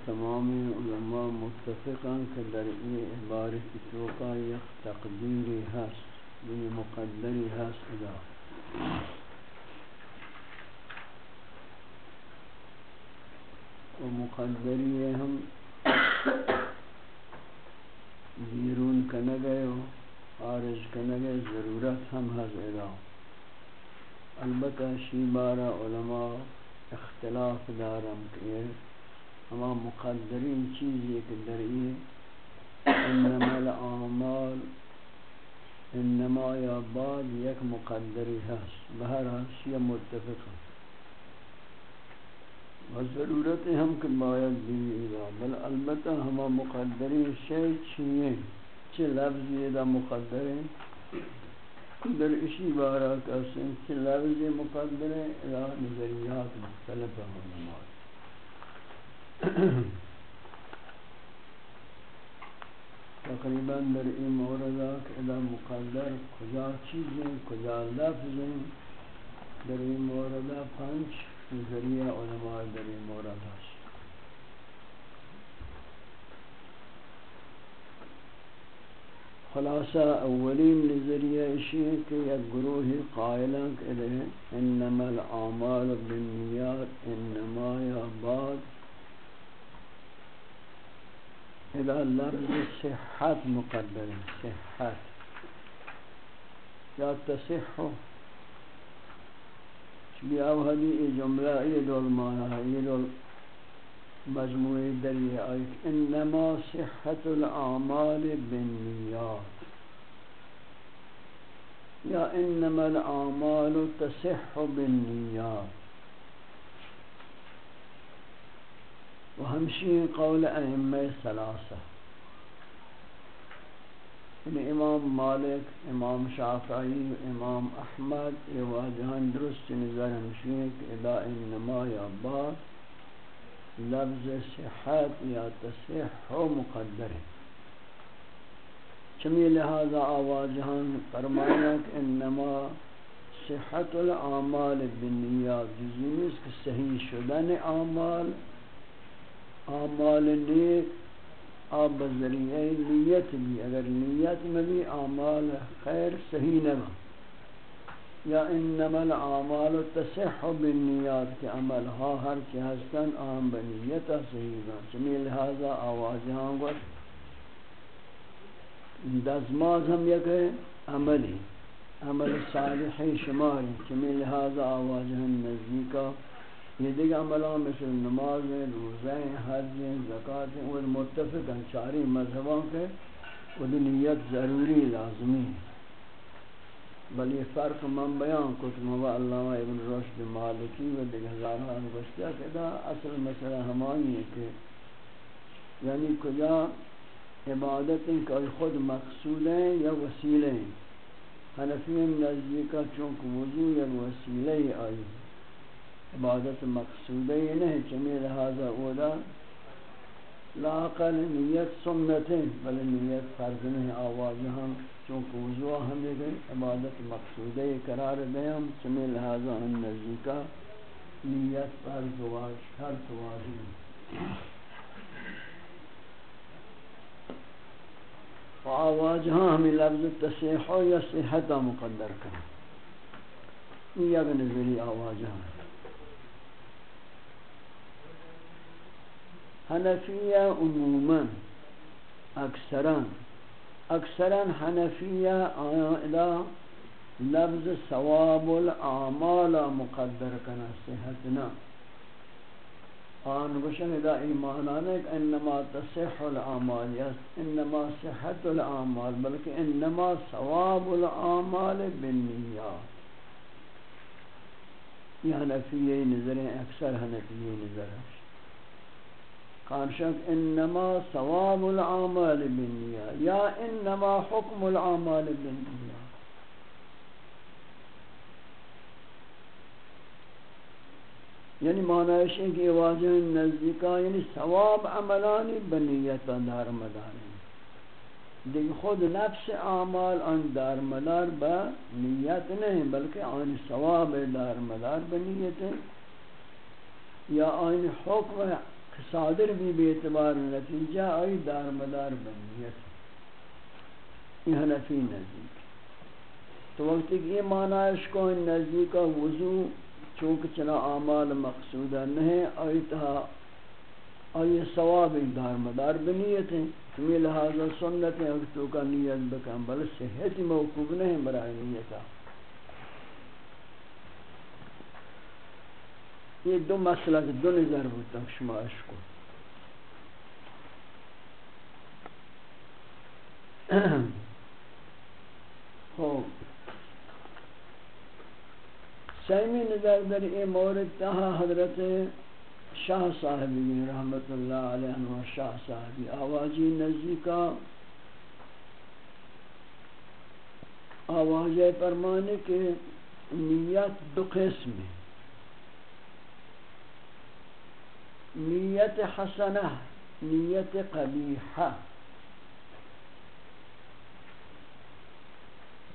یا تمامی علماء متفقاً کہ در ای عبارت توقع یک تقدیری هست یہ مقدری هست ادا. و مقدری ہم بیرون کنگے و خارج کنگے ضرورت ہم حض ادا. البتہ شیبارہ علماء اختلاف دارم کہ ہما مقدرین چیزی کہ دری انما الاعمال انما یا بعد یک مقدری هست. بہرحال شیع متفق. و ضرورت ہم کہ باید دیئے بل البتہ ہما مقدرین شیع چیئے چی لفظی دا مقدرین در اسی بارہ کسی چی لفظی مقدرین الہ نظریات مختلف ہوں تقریباً در این مورد که ادا مقدر کجا چیزیں کجا لفظیں در این مورد پنج نظریہ علماء در این مورد هست. خلاصہ اولین نظریہ اشی ہے کہ یک گروہ قائلہ کہ انما الاعمال بالنیات، انما یا بعد إلى اللفظ صحات مقدرة صحات لا تصح. چمی أو هدی جملة ای دول ما ای دول مجموعة دليل. آیت إنما صحت الأعمال بالنیات یا إنما الأعمال تصح بالنیات بالنيات وهمشي قول أئمة ثلاثة يعني امام مالك امام شافعي امام احمد رواجهان درست نظر همشی الى انما یا بعد لفظ صحت یا تصح مقدر چمی لہذا آواجہان فرمایا کہ انما صحت الاعمال بالنیات. جزی نیست کہ صحیح شدن اعمال اعمال نیک آب بذریعہ نیت بھی، اگر نیت میں بھی اعمال خیر صحیح نہ یا انما الاعمال تصح بالنیات کے عمل ہا ہر چی ہستن عام بنیت صحیح نہ چمی لہذا آوازہاں گوش دزماز ہم یک عملی عمل صالح شماری چمی لہذا آوازہاں نزدیکا یہ دیگر عملوں مثل نماز ہیں روزہ ہیں وہ متفق ہیں چاری مذہبوں کے وہ نیت ضروری لازمی بل یہ فرق من بیان کت مبا اللہ ابن رشد مالکی و دیگر ہزاران گشتہ کہ دا اصل مسئلہ ہمانی ہے کہ یعنی کجا عبادت کہ خود مقصود ہیں یا وسیلے ہیں؟ حنفی نزدیکہ چونکہ وضو یا وسیلے آئی۔ عبادت مقصودہ یہ نہیں چمی لہذا اولا لاقل نیت سنتیں بل نیت فرض نہیں آواز ہم چونکہ وضوع ہم یہ گئی عبادت مقصودہ قرار دیں ہم چمی لہذا ہم نزدیکا، نیت فرض واج شرط واجب. آواز ہاں ہمیں لفظ تصیح یا صحتہ مقدر کریں یہ یک نظری آواز ہاں حنفیہ عموما، اکثرا اکثرا حنفیہ آیا لفظ ثواب الاعمال مقدر کنا صحتنا آن گوشن ادا ایمانانے کہ انما تصح الاعمال انما صحت الاعمال بلکہ انما ثواب الاعمال بالنیات۔ یہ حنفیہ نظر ہیں اکثر حنفیہ نظر ہیں۔ کارشک انما ثواب العمال بالنیا یا انما حکم العمال بالنیا یعنی معنی ہے کہ واضح نزدیکا یعنی ثواب عملانی بنیتا دار مداری دیکھ خود نفس اعمال ان دارمدار با نیت نہیں، بلکہ آن ثواب دارمدار بنیت. ہے یا آن حکم صادر بھی بے اعتبار نتیجہ، آئی دار مدار بنیت۔ یہ حنفی نزدیک۔ تو وقت یہ معنی اس کو نزدیک وضو، چونکہ چنا اعمال مقصودہ نہیں، آئی تہا آئی ثواب دار مدار بنیت ہیں۔ تمہیں لہذا سنت ہیں تو کا نیت بکن بل صحت موقوب نہیں برای نیتا یہ دو مسئلہ دو نظر ہوتا شما اشکو خوب۔ سیمی نظر در این مورد تہا حضرت شاہ صاحبی رحمت اللہ علیہ و شاہ صاحبی آوازی نزدیکا آواز فرمانے کے نیت دو قسم ہے نیت حسنہ، نیت قبیحہ۔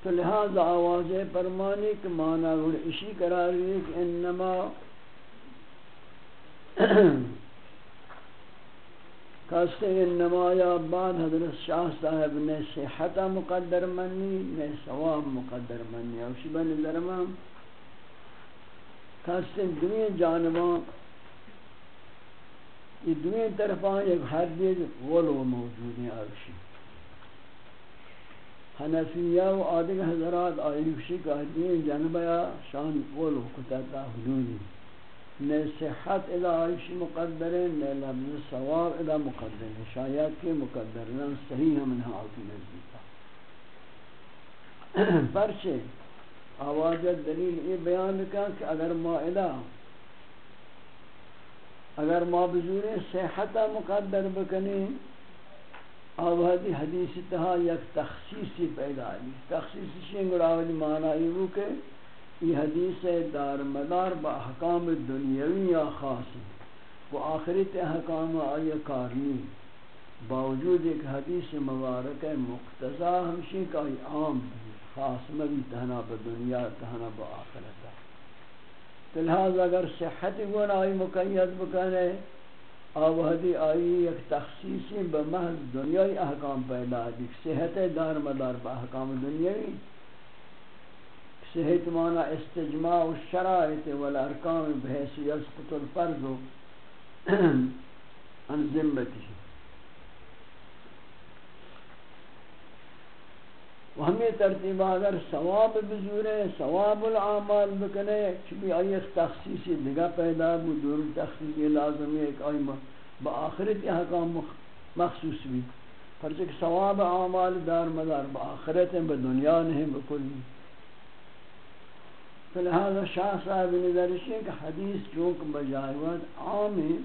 تو لہذا آواز فرمانے کے معنی اور اسی قرار ہے کہ انما کاستے انما یا بعد حضرت شاہ صاحب نے صحت مقدر منی، نے ثواب مقدر منی۔ اور شبہ نظر میں کاستے دنیا جانباں یہ دنیا طرفاں ایک حدیث غلو موجود ہیں آرشی حنفیہ و آدھگ حضرات آئیوشی کا حدیث جانباں شان غلو کتاتا حدودی نے صحت ادا عائش مقدر ہے نے لفظ ثواب ادا مقدر ہے۔ شاید کے مقدر، نہ صحیح ہم نے حال کی پرچے آواز دلیل یہ بیان کیا کہ اگر ما ادا اگر ما بزور صحت مقدر بکنی آوازی حدیث تہا یک تخصیصی پیدا ہے تخصیصی شنگراولی معنی یہ کہ یہ حدیث دار مدار با احکام دنیاوی یا خاص وہ آخرت احکام آئی کارنی۔ باوجود ایک حدیث مبارک مقتضا ہمشی کا عام خاص مبی تہنا با دنیا، تہنا با آخرت۔ لہذا اگر صحت گون آئی، مقید بکنے آوہدی آئی ایک تخصیصی بمحض دنیای احکام پیدا دی. صحت دار مدار با احکام دنیاوی صحت مانا استجماع الشرائط والارکان بحیث یسقط الفرض عن ذمتی و ہمیں ترتیب اگر ثواب بزورے، ثواب العامال بکنے چبی آئی تخصیصی دگا پیدا بود، دور تخصیصی لازم ہے کہ آئی با آخرت احکام مخصوص بھی۔ پرچک ثواب اعمال دار مدار، با آخرت ہیں، با دنیا نہیں بکلی لہذا شاہ صاحب نظرش ہے کہ حدیث چونک بجائیوات عام ہے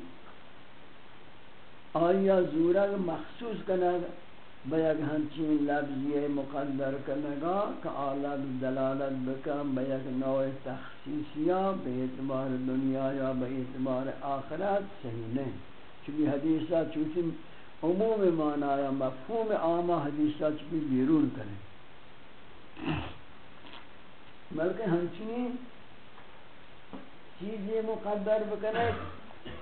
آیا زورگ مخصوص کنگ بیگ ہنچین لفظی مقدر کنگا کہ آلت دلالت بکن بیگ نوع تخصیصیہ بے اعتبار دنیا یا بے اعتبار آخرت صحیح نہیں چونکہ حدیثہ چونکہ عموم معنی یا مفہوم عامہ حدیثہ چونکہ بیرون کریں بلکہ ہنچنی چیز مقدر بکنے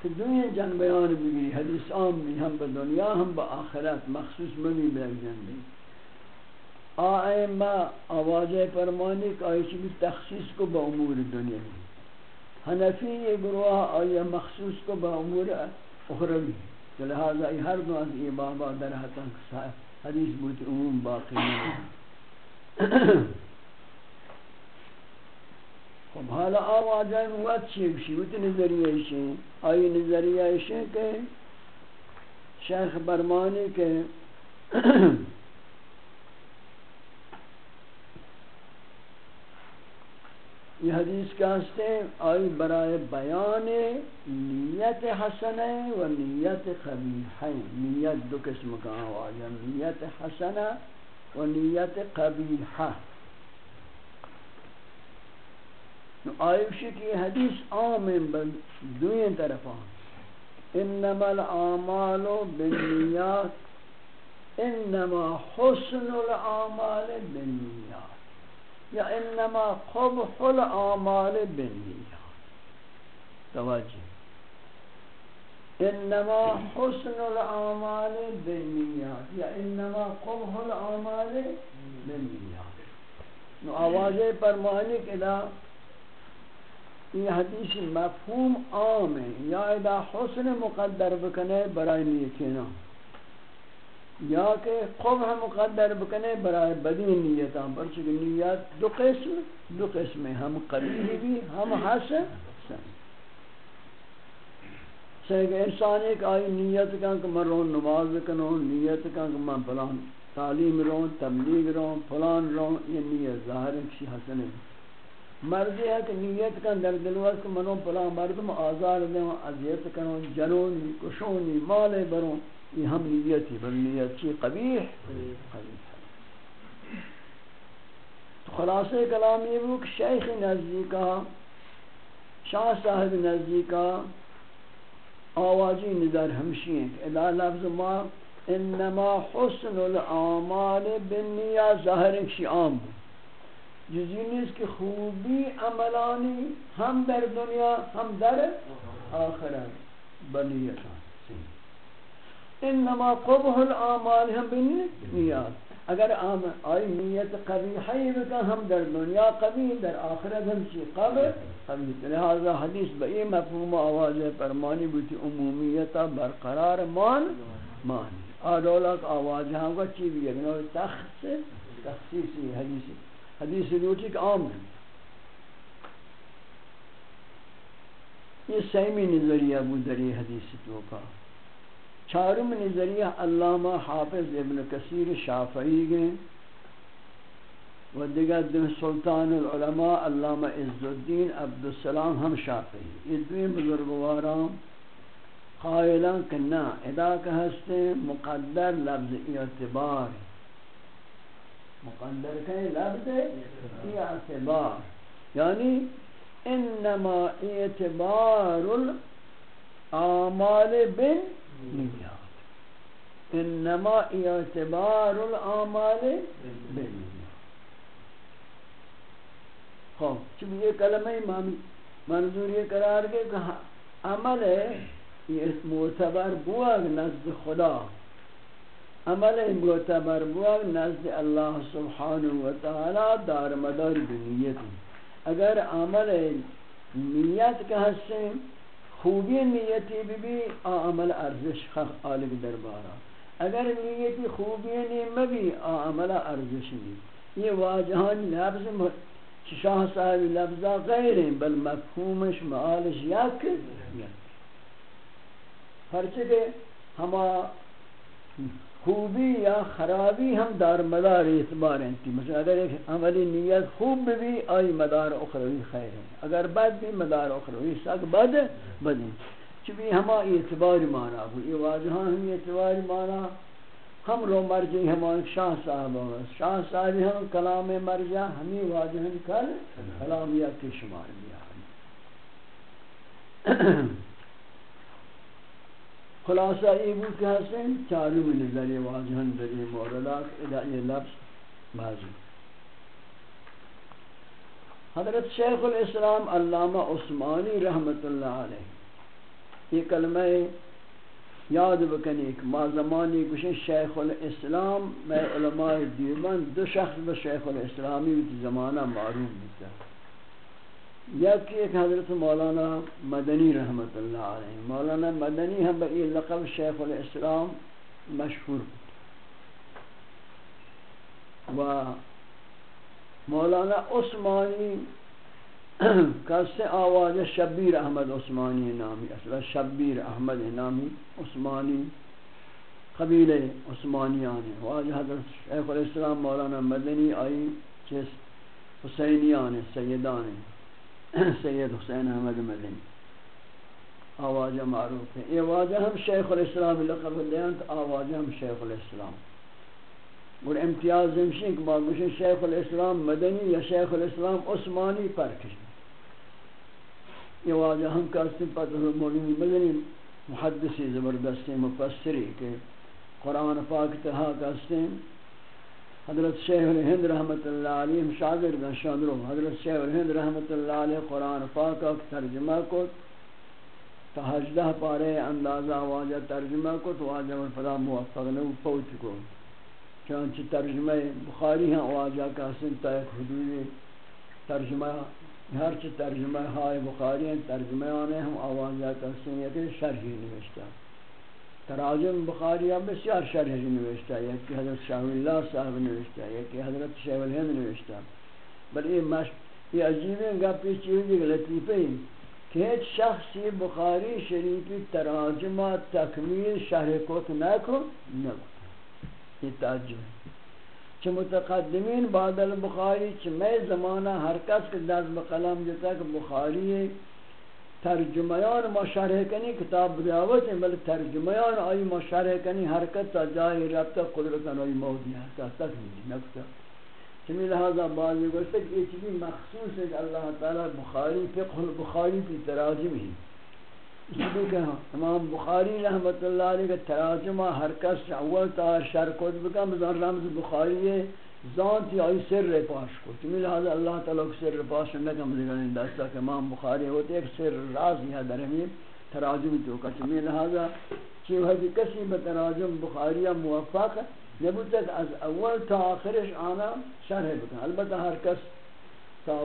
کہ دنیا جن بیان بگیری حدیث عام بھی ہم با دنیا، ہم با آخرت، مخصوص منی بیگ جن بھی آئے ما آواز فرمانی کہ آئی چی بھی تخصیص کو با امور دنیا بھی حنفی یہ گروہ آئی مخصوص کو با امور اخروی لہذا ہر دو از یہ بابا در حتا حدیث بوتی عموم باقی نہیں۔ خب، حالا آواز وقت چی بشی وقت نظریه ایشی آئی نظریه ایشی کہ شیخ برمانی کے یہ حدیث کا ہستے آئی برائے بیان نیت حسنہ و نیت قبیحہ نیت دو قسم کا آواز نیت حسنہ و نیت قبیحہ آئیوشی کی حدیث آمین دوئیں طرفان انما الاعمال بالنیات، انما حسن الاعمال بالنیات، یا انما قبح الاعمال بالنیات۔ توجہ۔ انما حسن الاعمال بالنیات، یا انما قبح الاعمال بالنیات۔ نو آوازے پر مالک ادا یہ حدیث مفہوم عام ہے یا ادا حسن مقدر بکنے برای نیتینا. یا کہ قبح مقدر بکنے برای بدی نیتاں پر چکہ نیت دو قسم دو قسم. ہیں ہم قبیلی بھی ہم حسن. سن کہ انسان ایک آئی نیت کن کہ من رون نماز کنو نیت کن کہ من پلان تعلیم رون، تبلیغ رون پلان رون، یہ نیت ظاہر ہے کسی حسن ہے۔ مرضی ہے کہ نیت کن در دلوز کہ منو پلان مردم آزار دیں عذیت کنو جنونی کشونی مال برون یہ ہم نیتی بل نیت چی قبیح قبیح تو خلاصہ کلام یہ بھی کہ شیخ نزدیکا شاہ صاحب نزدیکا آوازی نظر ہمشی ہیں کہ ادا لفظ ما، انما حسن العامال بالنیا ظاہر ایک عام ہو جزی نیست کہ خوبی عملانی ہم در دنیا ہم در آخرت. بنیتان. انما قبح العامال ہم بالنیات اگر آئی نیت قبیحی بکن ہم در دنیا قبیح در آخرت ہم چی قبر قبیح لہذا حدیث بئی مفہوم آواز فرمانی بوتی عمومیتا برقرار مان مانی. آدولک آواز ہم کو چی بھی اگنو تخص تخصیصی حدیثی حدیث لوٹی کہ عام ہے۔ یہ سیمی نظریہ بود در حدیث تو کا۔ چارم نظریہ علامہ حافظ ابن کثیر شافعی گئے و دیگر دن سلطان العلماء علامہ عز الدین عبدالسلام ہم شافعی یہ دویم بزرگواران قائلان کہ نا ادا کا ہستے مقدر لفظ اعتبار مقدر کہیں لفظ اعتبار. یعنی انما اعتبار الاعمال بن نیات انما اعتبار الاعمال بالنیات. خب چون یہ کلمہ امامی، منظور یہ قرار گئے کہ عمل ہے، یہ معتبر بواگ نزد خدا. عمل معتبر بواگ نزد اللہ سبحانہ وتعالی دار مدار بنیت اگر عمل نیت کا حسن خوبی نیتی بھی بھی عمل ارزش خخ آلک دربارا. اگر نیتی خوبی نیم بھی عمل ارزش نہیں یہ واجہان لفظ شاہ صاحب لفظہ غیر ہیں بل مفہومش معالش یک ہرچہ کہ ہما خوبی یا خرابی ہم دار مدار اعتبار ہیں مثلا اگر ایک عملی نیت خوب بھی آئی مدار اخروی خیر ہے۔ اگر بد بھی مدار اخروی سک بد بد چبی ہما اعتبار مانا ہو۔ یہ واضحان ہم اعتبار مانا۔ ہم رو مرجع ہمان شاہ صاحب شاہ صاحب ہم کلام مرجع ہمیں واضحان کر کلامیہ کے شمار دیا ہم خلاصہ یہ بھی کہ حسن چاروں میں نظر واضحن ذریع موردات ادائی لفظ بازی حضرت شیخ الاسلام علامہ عثمانی رحمت اللہ علیہ، یہ کلمہ یاد بکنی کہ ما زمانی کشن شیخ الاسلام، میں علماء دیوبند دو شخص با شیخ الاسلامی زمانہ معروف بیتا. یک ایک حضرت مولانا مدنی رحمت اللہ علیہ۔ مولانا مدنی ہم بئی لقب شیخ الاسلام مشہور و مولانا عثمانی کس آواز شبیر احمد عثمانی نامی۔ اصلا شبیر احمد نامی عثمانی قبیل عثمانیان واجہ حضرت شیخ الاسلام مولانا مدنی آئی چیز حسینیان سیدان سید حسین احمد مدنی۔ آواز معروف ہے یہ واجہ ہم شیخ الاسلام لقب دیان آواز ہم شیخ الاسلام۔ اور امتیاز ہمشین کہ باگوشن شیخ الاسلام مدنی یا شیخ الاسلام عثمانی پر کشن یہ واجہ ہم کہتے ہیں پتہ مولوی مدنی محدثی زبردستی مفسری کہ قرآن پاک تہا کہتے ہیں حضرت شیخ الہند رحمت اللہ علیہ شاگرد شادرو حضرت شیخ الہند رحمت اللہ علیہ قرآن پاک کا ترجمہ کو تہجدہ پارے اندازہ واجہ ترجمہ کو تو واجہ من فلا موفق نو پوچ کو۔ چانچہ ترجمہ بخاری ہیں واجہ کا سنتا ایک حدود ترجمہ، ہر چی ترجمہ ہائے بخاری ہیں، ترجمہ آنے ہم آوازہ کرتے ہیں کہ شرحی نوشتا تراجم بخاری ہم بسیار شرحی نوشتا ہے کہ حضرت شاہ اللہ صاحب نوشتا ہے کہ حضرت شاہ الہند نوشتا بل یہ مش، یہ عجیب ہے گا پیچی لطیفہ ہی کہ ایک شخصی بخاری شریفی تراجمہ، تکمیل، شرح کوت نکو نکو۔ یہ تعجب ہے۔ چھ متقدمین بعد البخاری، چھ میں زمانہ ہر کس کے دست بقلم جتا کہ بخاری ترجمیان ما شرح کنی کتاب بیاوت ہیں بل ترجمیان آئی ما شرح کنی حرکت تا جاہی ربتا قدرتاً آئی موضی حتا تک نہیں نکتا چمی لہذا بعضی گوشتا کہ یہ چیزی مخصوص ہے کہ اللہ تعالی بخاری فقہ البخاری کی تراجم ہی اسی کہ امام بخاری رحمت اللہ علیہ کا تراجمہ ہر کس اول تا شر کو بکا مزان رمز بخاری ہے۔ ذات آئی سر پاش کو۔ چمی لہذا اللہ تعالیٰ کو سر پاش نکم دیگر دستا کہ امام بخاری ہوتے ایک سر راز یہ در ہمیں تراجم تو کا۔ چمی لہذا چیو ہے کسی بتراجم بخاری موفق نبو تک از اول تا آخرش آنا شرح بکن۔ البتہ ہر کس تا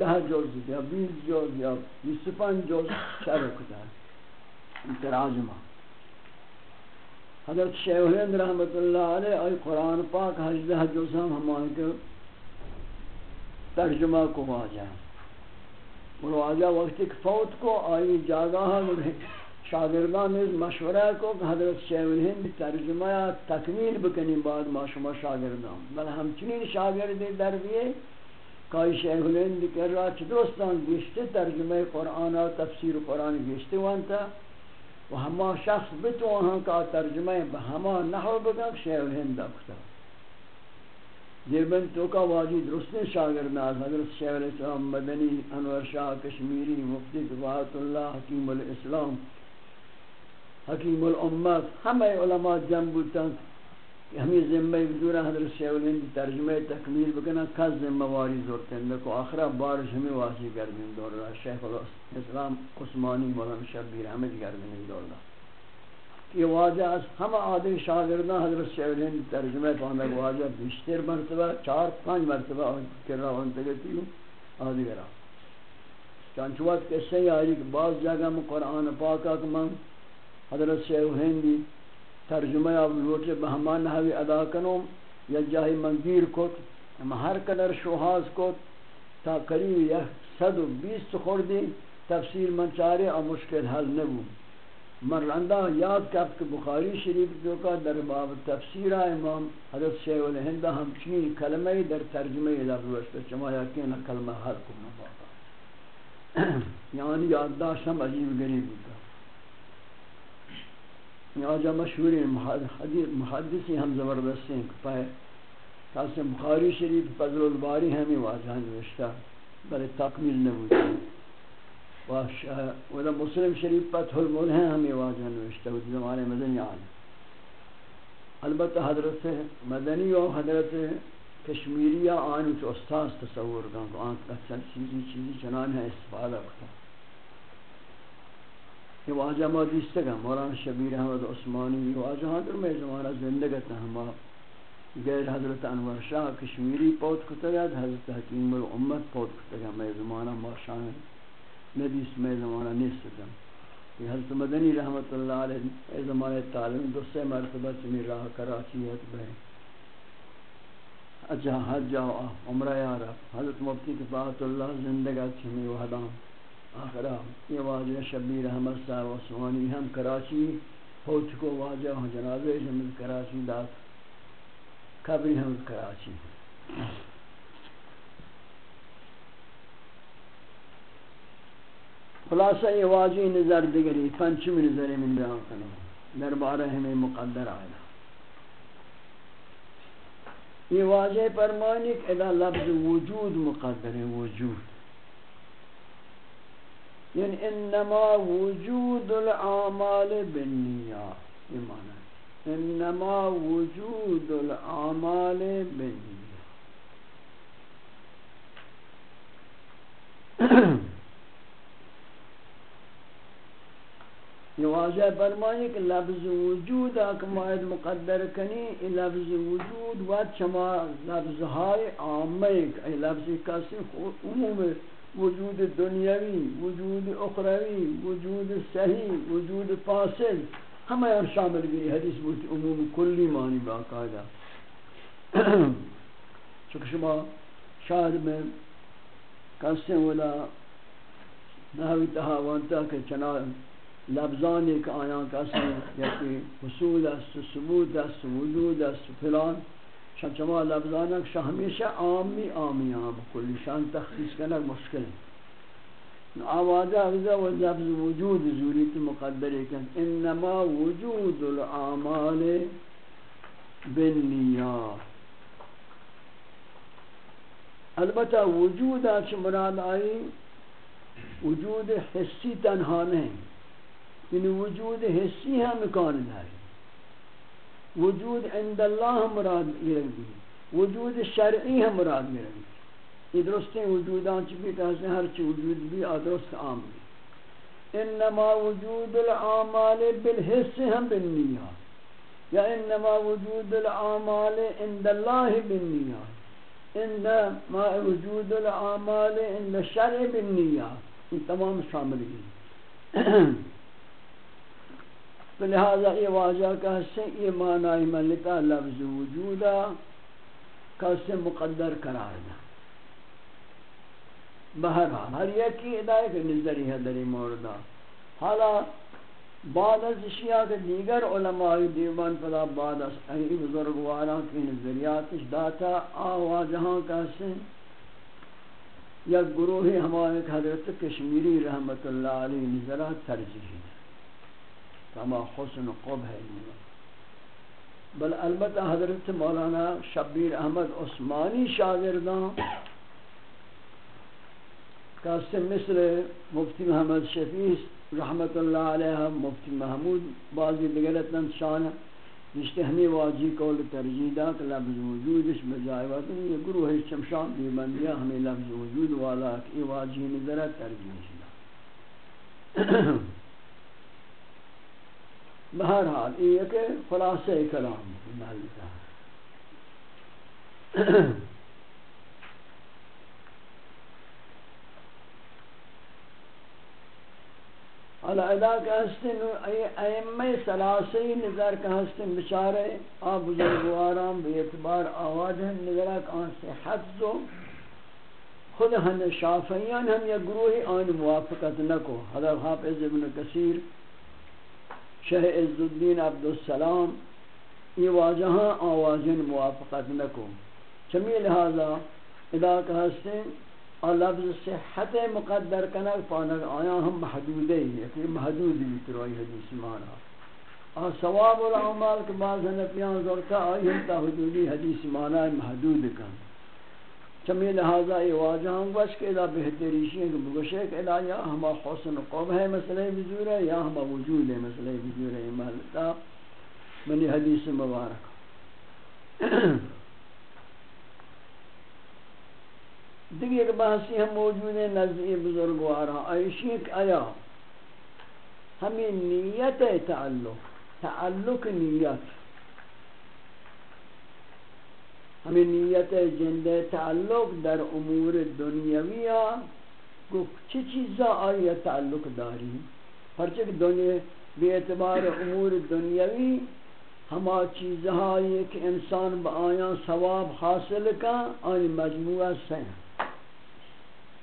دہ جوز یا بیس جوز یا بیس پنج جوز شرح کتا ہے تراجمہ۔ حضرت شیخ الہند رحمت اللہ علیہ ای قرآن پاک حجدہ جزم ہمارے کے ترجمہ کو واجہ اور واجہ وقت ایک فوت کو آئی جاگاہ شاگردان نے مشورہ کو کہ حضرت شیخ الہند ترجمہ تکمیل بکنی بعد ما شما شاگردان۔ بل ہمچنین شاگرد در دیئے کائی شیخ الہند کر رہا چھ دوستان گشتے ترجمہ قرآن و تفسیر قرآن گشتے وانتا۔ و همه شخص بتو که ترجمه به همه نحو بکن شیخ هند اکتا دیبن تو کا واجی درست شاگرد ناز. حضرت شیخ الاسلام مدنی، انور شاہ کشمیری، مفتی قباعت اللہ حکیم الاسلام، حکیم الامت، همه علماء جنبوتا ہمیں ذمہ بزور حضرت شیخ الہند ترجمہ تکمیل بکنا کس ذمہ واری زورتے ہیں لیکن آخرہ بارش ہمیں واسی گردین دور رہا شیخ الاسلام عثمانی مولانا شبیر حمد گردین دور رہا یہ واجہ از ہم آدھے شاگردان حضرت شیخ الہند ترجمہ پاندہ واجہ بیشتر مرتبہ، چار، پانچ مرتبہ کر رہا ہوں تگتی ہوں، آدھے گرہ چانچوات کسے آئی کہ بعض جگہ میں قرآن پاکا کہ من حضرت شیخ الہندی ترجمہ اب لوٹے بہمان نحوی ادا کنو یا جاہی منگیر کت اما ہر قدر شوحاز کت، تا قریب یا صد و بیست خوردی تفسیر من چارے اور مشکل حل نبو من رندہ یاد کرد کہ بخاری شریف جو کا در باب تفسیر امام حضرت شیخ الہندہ ہمچنین کلمہ در ترجمہ لفظ وشتا چما یقین کلمہ حل کو نباتا یعنی یادداشت ہم عجیب غریب ہوتا یعنی آجا مشہور محدثی ہم زبردستی ہیں، پائے خاصے بخاری شریف، فضل الباری ہمیں واجہ نوشتا بلے تکمیل نبوتی وہاں مسلم شریف فتح الملہ ہمیں واجہ نوشتا وہ زمانے مدنی آنے البتہ حضرت مدنی و حضرت کشمیریہ آنی تو استاذ تصور گا آنکھ اکثر چیزی چیزی چنان ہے استفادہ کرتا یہ واجہ ما دیستے گا مولانا شبیر احمد عثمانی یہ واجہ حضر میں زمانہ زندگت ہما غیر حضرت انور شاہ کشمیری پوت کتا گا حضرت حکیم الامت پوت کتا گا میں زمانہ مارشان ندیس میں زمانہ نیست گا یہ حضرت مدنی رحمت اللہ علیہ اے زمانہ تعلیم دو سے مرتبہ چمی راہ کراچی ہے۔ بے اجا حج جاؤ عمرہ یارا حضرت مفتی کفاحت اللہ زندگت چمی وحدام آخرا یہ واجہ شبیر احمد صاحب عثمانی ہم کراچی پہنچ کو واجہ ہوں جنازے جمعی کراچی دات قبری ہم کراچی۔ خلاصہ، یہ واجہ نظر دگری پنچمی نظر من بیان کنو دربارہ ہمیں مقدر آئے۔ یہ واجہ فرمانی کہ اذا لفظ وجود مقدر ہے، وجود۔ یعنی انما وجود العمال بالنیات ایمان انما وجود العمال بالنیات. یہ واضح فرمائے کہ لفظ وجود اک مائد مقدر کنی یہ لفظ وجود و چما لفظ ہائے عامیک ای لفظ کسی عموم وجود دنیاوی، وجود اخروی، وجود صحیح، وجود فاصل ہمیں یہاں شامل گئی حدیث بوتی عموم کلی معنی باقاعدہ۔ چکہ شما شاہد میں کسی ولا نحوی تحاوانتا کہ چنان لفظانی کہ آیاں کسی یکی حصول است، ثبوت است، وجود است، فلان۔ شان چما لفظانا کہ ہمیشہ عامی عامی عام کلی شان تخصیص کرنا مشکل. ہے آوازہ افضا و لفظ وجود زوریت مقدر کن. انما وجود العامال بالنیات. البتہ وجود اچھ مراد آئی وجود حسی تنہا نہیں یعنی وجود حسی ہم مکان داری وجود عند اللہ مراد گرگ بھی وجود شرعی ہم مراد گرگ بھی یہ درست ہیں وجودان چکی تحسن ہر چی وجود بھی آدرست عام بھی انما وجود العامال بالحس ہم بالنیات۔ یا انما وجود العامال عند اللہ بالنیات۔ انما وجود العامال عند الشرع بالنیات۔ یہ تمام شامل گئی تو لہذا یہ واجہ کا حصہ یہ معنی ملکہ لفظ وجودا کا حصہ مقدر قرار دا بہرحال، ہر یکی ادائی کے نظری ہے دری موردہ حالا بعد از اشیاء کے دیگر علماء دیوان پدا بعد از ای بزرگوارا کی نظریاتش داتا آواجہاں کا حصہ یا گروہ ہمارے حضرت کشمیری رحمت اللہ علیہ نظرات ترجیح ہے کما حسن قب ہے بل البتہ حضرت مولانا شبیر احمد عثمانی شاگردان کاسے مصر مفتی محمد شفیع رحمت اللہ علیہ، مفتی محمود بعضی دگلتن شان رشتہ ہمیں واجی قول ترجیدہ کہ لفظ وجودش بجائے وقت یہ گروہ چمشان دیبندیہ ہمیں لفظ وجود والا کہ واجی نظرہ ترجیح شدہ بہرحال، یہ کہ خلاصہ کلام مالتا حالا ادا کا ہستن ائمہ ثلاثی نظر کا ہستن بچارے آ بزرگواران بے اعتبار آواز ہیں نظرہ کان سے حفظ خود ہم شافعیان، ہم یا گروہی آن موافقت نکو حضرت حافظ ابن کثیر شہ عز الدین عبدالسلام، یہ واجہاں آوازین موافقت نکو۔ چمی لہذا ادا کا حسن اور لفظ صحت مقدر کنک پانک آیا ہم محدودے ہیں، کہ محدود بھی تروئی حدیث مانا۔ اور ثواب العمال کے بعض حنفیان زورتا آئی ہم تا حدودی حدیث مانا محدود کن۔ چمی لہذا یہ واجہاں گوش کہ ادا بہتریشی ہے کہ بگوشے کہ ادا یا ہما حسن قوم ہے مسئلہ بزور ہے یا ہما وجود ہے مسئلہ بزور ہے محلتا منی حدیث مبارک دیکھ ایک بحثی ہم موجود ہیں نزدی بزرگوارا ایشی ایک آیا ہمیں نیت تعلق تعلق نیت ہمیں نیت جند تعلق در امور دنیاویہ کو چی چیزا آئی تعلق داری ہرچک دنیا بے اعتبار امور دنیاوی ہما چیزہا یہ کہ انسان با آیاں ثواب حاصل کا آئی مجموعہ سے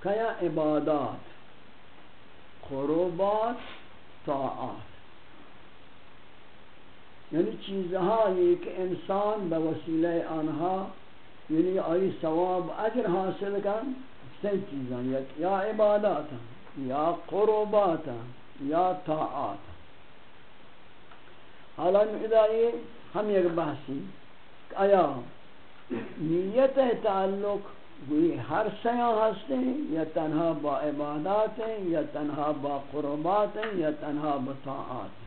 کیا عبادات؟ قربات طاعات۔ یعنی چیزها ایک انسان بوسیلہ آنها یعنی آئی ثواب اجر حاصل کن سی چیزاں یا عبادات، یا قربات، یا طاعات. حالا ادائی ہم یک بحثی آیا نیت تعلق گوئی ہر سیاں ہستے ہیں یا تنہا با عبادات ہیں یا تنہا با قربات ہیں یا تنہا بطاعات ہیں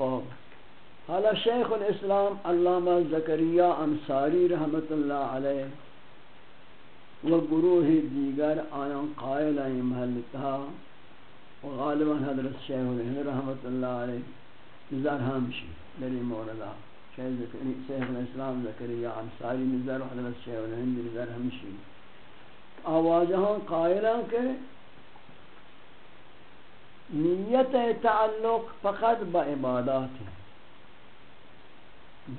خوب حالا شیخ الاسلام علامہ زکریہ انصاری رحمت اللہ علیہ و گروہ دیگر آیان قائل ہیں محلتہ و غالبا حضرت شیخ الاسلام رحمت اللہ علیہ زرہمشی میری موردہ شیخ الاسلام زکریہ انصاری نظر حضرت شیخ الہند نظر ہمشی آواجہاں قائلہ کے نیت تعلق فقط با عبادات ہے۔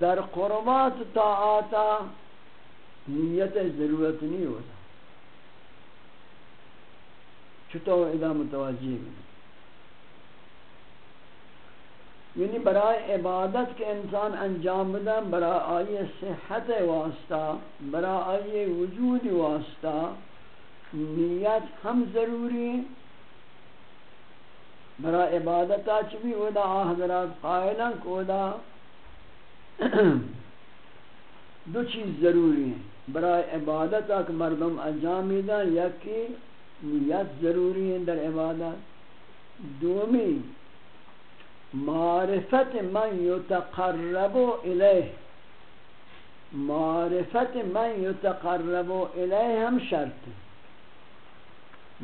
در قربات طاعاتا نیت ضرورت نہیں ہوتا۔ چھتو ادا متوجہ یعنی برای عبادت کے انسان انجام بدن برای آئی صحت واسطہ برای آئی وجود واسطہ نیت ہم ضروری برای عبادت چبی ادا حضرات قائلن کودا دو چیز ضروری ہیں۔ برای عبادت اک مردم انجام دن یکی نیت ضروری ہے در عبادت۔ دومی، معرفت من یتقرب الیہ۔ معرفت من یتقرب الیہ ہم شرط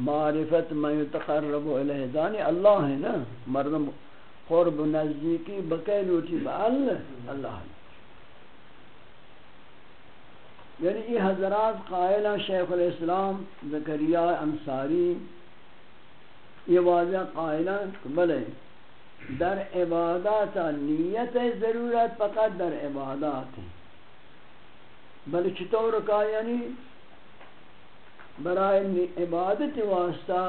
معرفت من یتقرب الیہ دانی اللہ ہے نا، مردم قرب، نزدیکی بکے لوٹی با اللہ اللہ یعنی یہ حضرات قائلہ شیخ الاسلام زکریہ انصاری، یہ واضح قائلہ بلے در عبادات نیت ضرورت فقط در عبادات بل چطور کا یعنی برای عبادت واسطہ،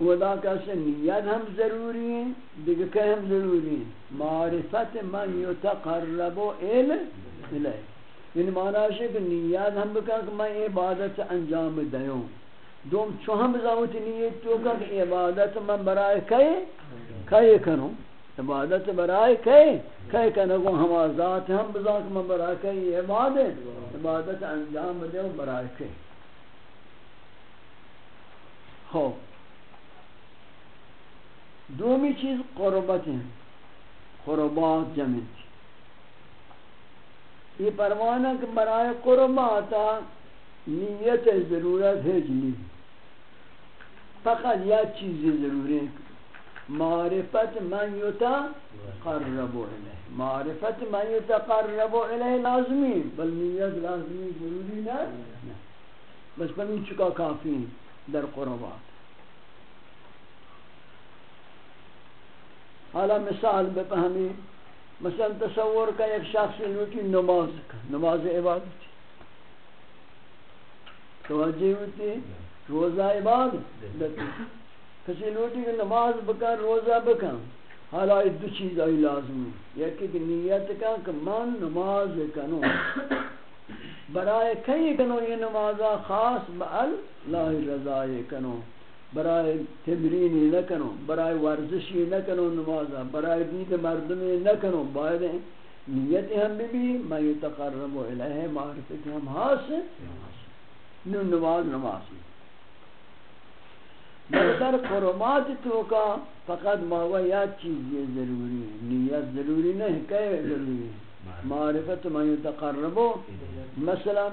ودا کیسے نیت ہم ضروری ہیں دیکھ کہ ہم ضروری ہیں؟ معرفت من یتقرب الیہ یعنی معنی ہے کہ نیت ہم بکا کہ میں عبادت انجام دیوں. دوم چو ہم زاوتی نیت تو کہ عبادت من برای کئے کئی کنو عبادت برائے کئی کئی کنو کو ہم ذات ہم بذات میں برائے کئی عبادت عبادت انجام دے برائے کئی ہو دومی چیز قربت ہیں. قربات جمع یہ پروانہ کہ برائے قرباتا نیت ضرورت ہے جنی. فقط یا چیزی ضروری معرفت من یتقرب الیہ. معرفت من یتقرب الیہ لازمی بل نیت لازمی ضروری نہ بس پر چکا کافی در قربات حالا مثال بفهمی مثلا تصور کا ایک شخص لوٹی نماز کا نماز عبادت. توجہ ہوتی؟ روزہ عبادت. کسی لوٹی کہ نماز بکن، روزہ بکن. حالا دو چیز آئی لازم ہے یکی کہ نیت کن کہ من نماز کنو برای کئی کنو یہ نمازہ خاص با اللہ رضای کنو برای تمرینی نکنو برای ورزشی نکنو نمازہ برای دید مردمی نکنو باید نیت ہم بھی میں یتقرب الیہ معرفت ہم حاصل نماز نماز۔ در قربات تو کا فقط ماوا یا چیز یہ ضروری ہے نیت ضروری نہیں کہ ضروری ہے معرفت من یتقربو مثلا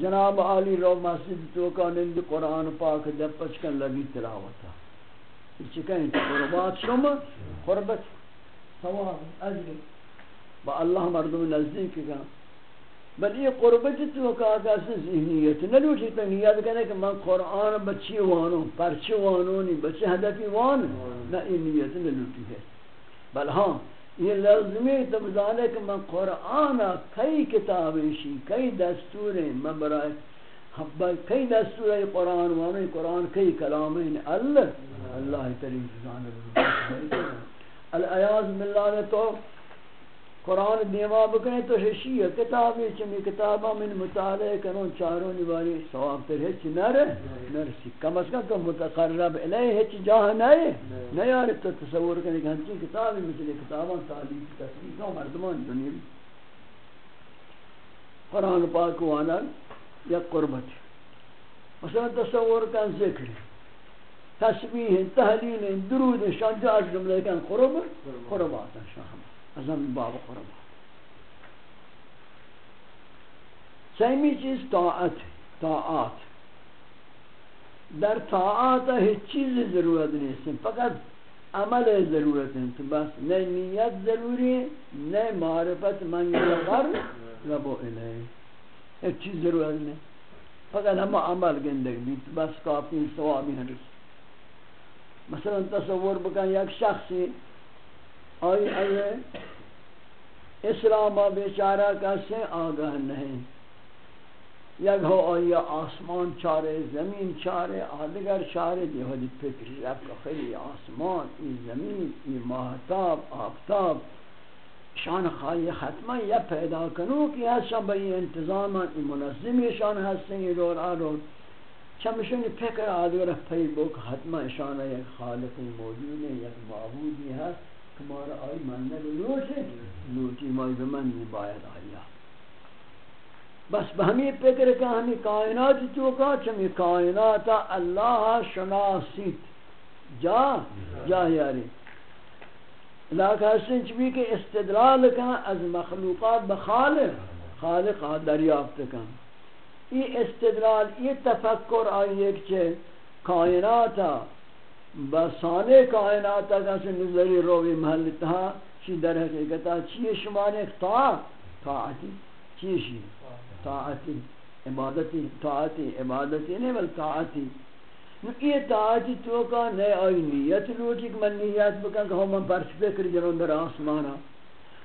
جناب علی رو مسجد تو کا نند قرآن پاک جب پچکن لگی تلاوتا چکن قربات شما، قربت. ثواب اجر با اللہ مردم نزدیک کا بل یہ قربت تو کا کا ذہنیت نہ لوٹی تو نیت کرنے کہ میں قرآن بچی وانو پرچی وانو نہیں، بچے ہدفی وان، نہ یہ نیت نہ لوٹی ہے. بل ہاں یہ لازمی تو بزانے کہ میں قرآن کئی کتابیشی کئی دستوریں میں برای کئی دستور ہے قرآن وانے، قرآن کئی کلامیں اللہ اللہ تعالی جان الایاز باللہ تو قرآن دیما بکنے تو شیعہ کتابی چمی کتابا من مطالعہ کنون چاروں نواری سواب تر ہے ہیچ نر نرسی. کم از کم تو متقرب علیہ ہیچ جاہ نئے نئے آرے تو تصور کرنے کہ ہنچین کتابی مثل کتابا تعلیم تصویر کا مردمان دنیا قرآن پاک وانا یا قربت. مثلا تصور کن ذکر. تسبیح، تحلیل، درود، شان جاز جملے کن، قرب، قربات، شان. ہم از همین باب قربان سیمی چیز طاعت طاعت در طاعت هیچ چیز ضرورت نیست. فقط عمل ضرورت نیست. بس نه نیت ضروری، نه معرفت منگل غر ربو الیه هیچ چیز ضرورت نیست. فقط همه عمل گندگی بیت بس کافی ثوابی هرس مثلا تصور بکن یک شخصی آئی آئیے اسلام بیچارہ کسے آگاہ نہیں۔ یک ہو آئی آسمان چارے، زمین چارے، آدگر چارے دیہودی فکر رب کا خیلی آسمان، ای زمین، ای ماہتاب، آفتاب۔ شان خواهی ختمه یا پیدا کنو که هستن به این انتظام این منظمی شان هستن این دور آرون چمشون فکر آدگر پی بک حتما شان یک خالقی موجود، یک معبودی هست کمارا آئی مننے لوٹے لوٹی مائی بمن باید آیا بس بہمی فکر کہ ہمیں کائنات چوکا چمی کائناتا اللہ شناسیت۔ جا جا یاری۔ لیکن حسن چبی کہ استدلال کن از مخلوقات بخالق، خالق دریافت کن۔ یہ استدلال، یہ تفکر آئی ایک چھے کائناتا بسانے کائنات کا سے نظری روی محل تھا چی در حقیقتا چی شمانے طاعت طاعتی چی شی طاعتی، عبادتی طاعتی، عبادتی نہیں بل طاعتی. یہ طاعتی تو کا نئے آئی نیت لوٹی کہ من نیت بکن کہ ہم پرس فکر جنون در آسمانا.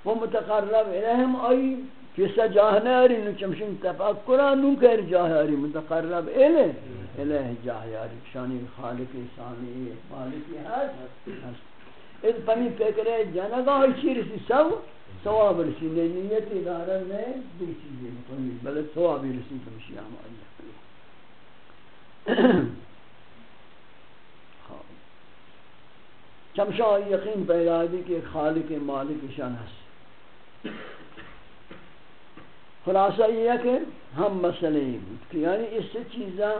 وہ متقرب الہم آئی کسا جاہ ناری، نو چمشن تفکران نو کر جاہ ناری متقرب الہ الہ جاہیاری، شانی خالق سامی مالکی ہست اس پمی فکرے جنگا ہوئی چی رسی سو سواب رسی نیتی دارن نے دی چیزیں مکنی بلے سوابی رسی تمشی آمائی چمشا یقین پیدا دی کہ خالق، مالک شان ہست۔ خلاصہ یہ ہے کہ ہم مسئلے کہ یعنی اس سے چیزاں